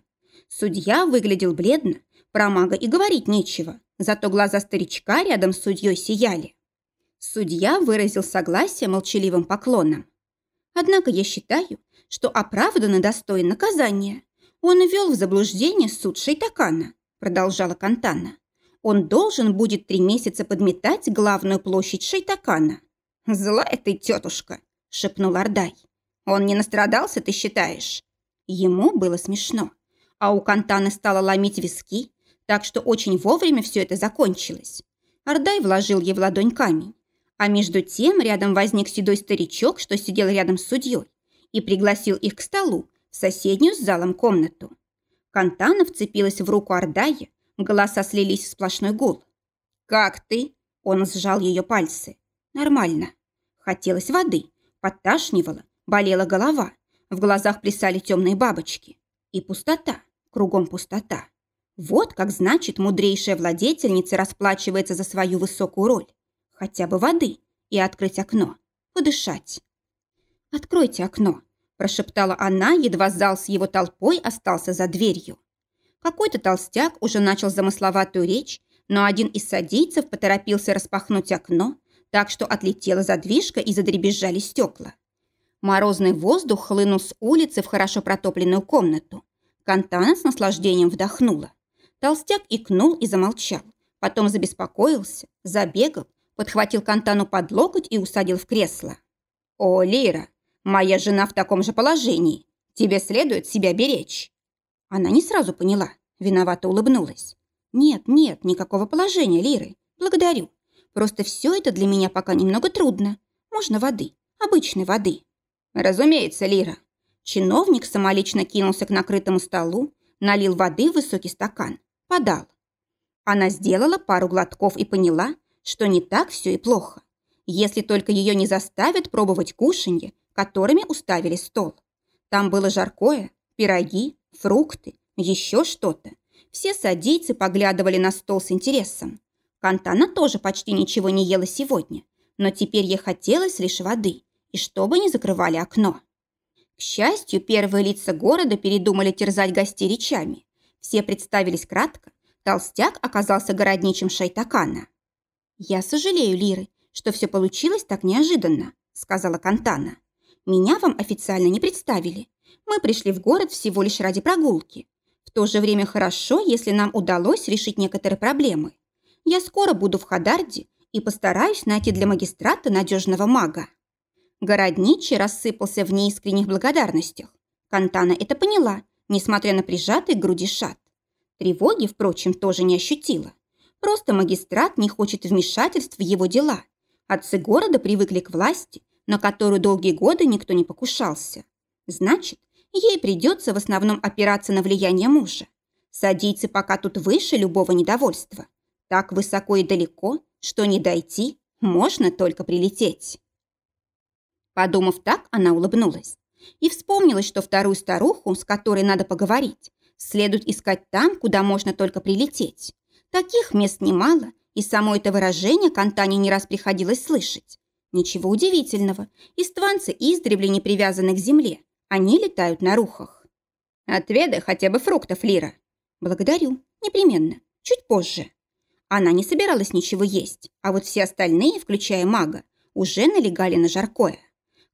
Судья выглядел бледно, про мага и говорить нечего, зато глаза старичка рядом с судьей сияли. Судья выразил согласие молчаливым поклоном. Однако я считаю, что оправданно достоин наказания. Он ввел в заблуждение суд Шейтакана, продолжала Кантана. Он должен будет три месяца подметать главную площадь Шейтакана. «Злая ты, тетушка!» – шепнул Ардай. «Он не настрадался, ты считаешь?» Ему было смешно. А у Кантаны стало ломить виски, так что очень вовремя все это закончилось. Ардай вложил ей в ладонь камень. А между тем рядом возник седой старичок, что сидел рядом с судьей, и пригласил их к столу в соседнюю с залом комнату. Кантана вцепилась в руку Ардая, голоса слились в сплошной гул. «Как ты?» – он сжал ее пальцы. «Нормально». Хотелось воды, подташнивало, болела голова, в глазах плясали темные бабочки. И пустота, кругом пустота. Вот как значит мудрейшая владетельница расплачивается за свою высокую роль. Хотя бы воды и открыть окно, подышать. «Откройте окно», – прошептала она, едва зал с его толпой остался за дверью. Какой-то толстяк уже начал замысловатую речь, но один из садийцев поторопился распахнуть окно, так что отлетела задвижка и задребезжали стекла. Морозный воздух хлынул с улицы в хорошо протопленную комнату. Кантана с наслаждением вдохнула. Толстяк икнул и замолчал. Потом забеспокоился, забегал, подхватил Кантану под локоть и усадил в кресло. «О, Лира, моя жена в таком же положении. Тебе следует себя беречь». Она не сразу поняла, виновато улыбнулась. «Нет, нет, никакого положения, Лиры. Благодарю. Просто все это для меня пока немного трудно. Можно воды, обычной воды». «Разумеется, Лира». Чиновник самолично кинулся к накрытому столу, налил воды в высокий стакан, подал. Она сделала пару глотков и поняла, что не так все и плохо, если только ее не заставят пробовать кушанье, которыми уставили стол. Там было жаркое, пироги, фрукты, еще что-то. Все садийцы поглядывали на стол с интересом. Кантана тоже почти ничего не ела сегодня, но теперь ей хотелось лишь воды, и чтобы не закрывали окно. К счастью, первые лица города передумали терзать гостей речами. Все представились кратко. Толстяк оказался городничим Шайтакана. «Я сожалею, Лиры, что все получилось так неожиданно», сказала Кантана. «Меня вам официально не представили. Мы пришли в город всего лишь ради прогулки. В то же время хорошо, если нам удалось решить некоторые проблемы. Я скоро буду в Хадарде и постараюсь найти для магистрата надежного мага». Городничий рассыпался в неискренних благодарностях. Кантана это поняла, несмотря на прижатый к груди шат. Тревоги, впрочем, тоже не ощутила. Просто магистрат не хочет вмешательств в его дела. Отцы города привыкли к власти, на которую долгие годы никто не покушался. Значит, ей придется в основном опираться на влияние мужа. Садийцы пока тут выше любого недовольства. Так высоко и далеко, что не дойти, можно только прилететь. Подумав так, она улыбнулась. И вспомнила, что вторую старуху, с которой надо поговорить, следует искать там, куда можно только прилететь. Таких мест немало, и само это выражение Кантане не раз приходилось слышать. Ничего удивительного, истванцы издревле не привязаны к земле, они летают на рухах. Отведай хотя бы фруктов, Лира. Благодарю, непременно, чуть позже. Она не собиралась ничего есть, а вот все остальные, включая мага, уже налегали на жаркое.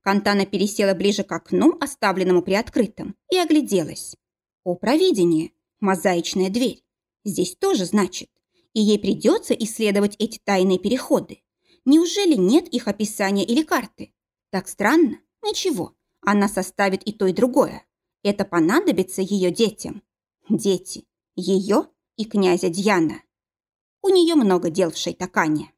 Кантана пересела ближе к окну, оставленному приоткрытым, и огляделась. О, провидение! Мозаичная дверь. Здесь тоже значит. И ей придется исследовать эти тайные переходы. Неужели нет их описания или карты? Так странно. Ничего. Она составит и то, и другое. Это понадобится ее детям. Дети. Ее и князя Дьяна. У нее много дел в Шайтакане.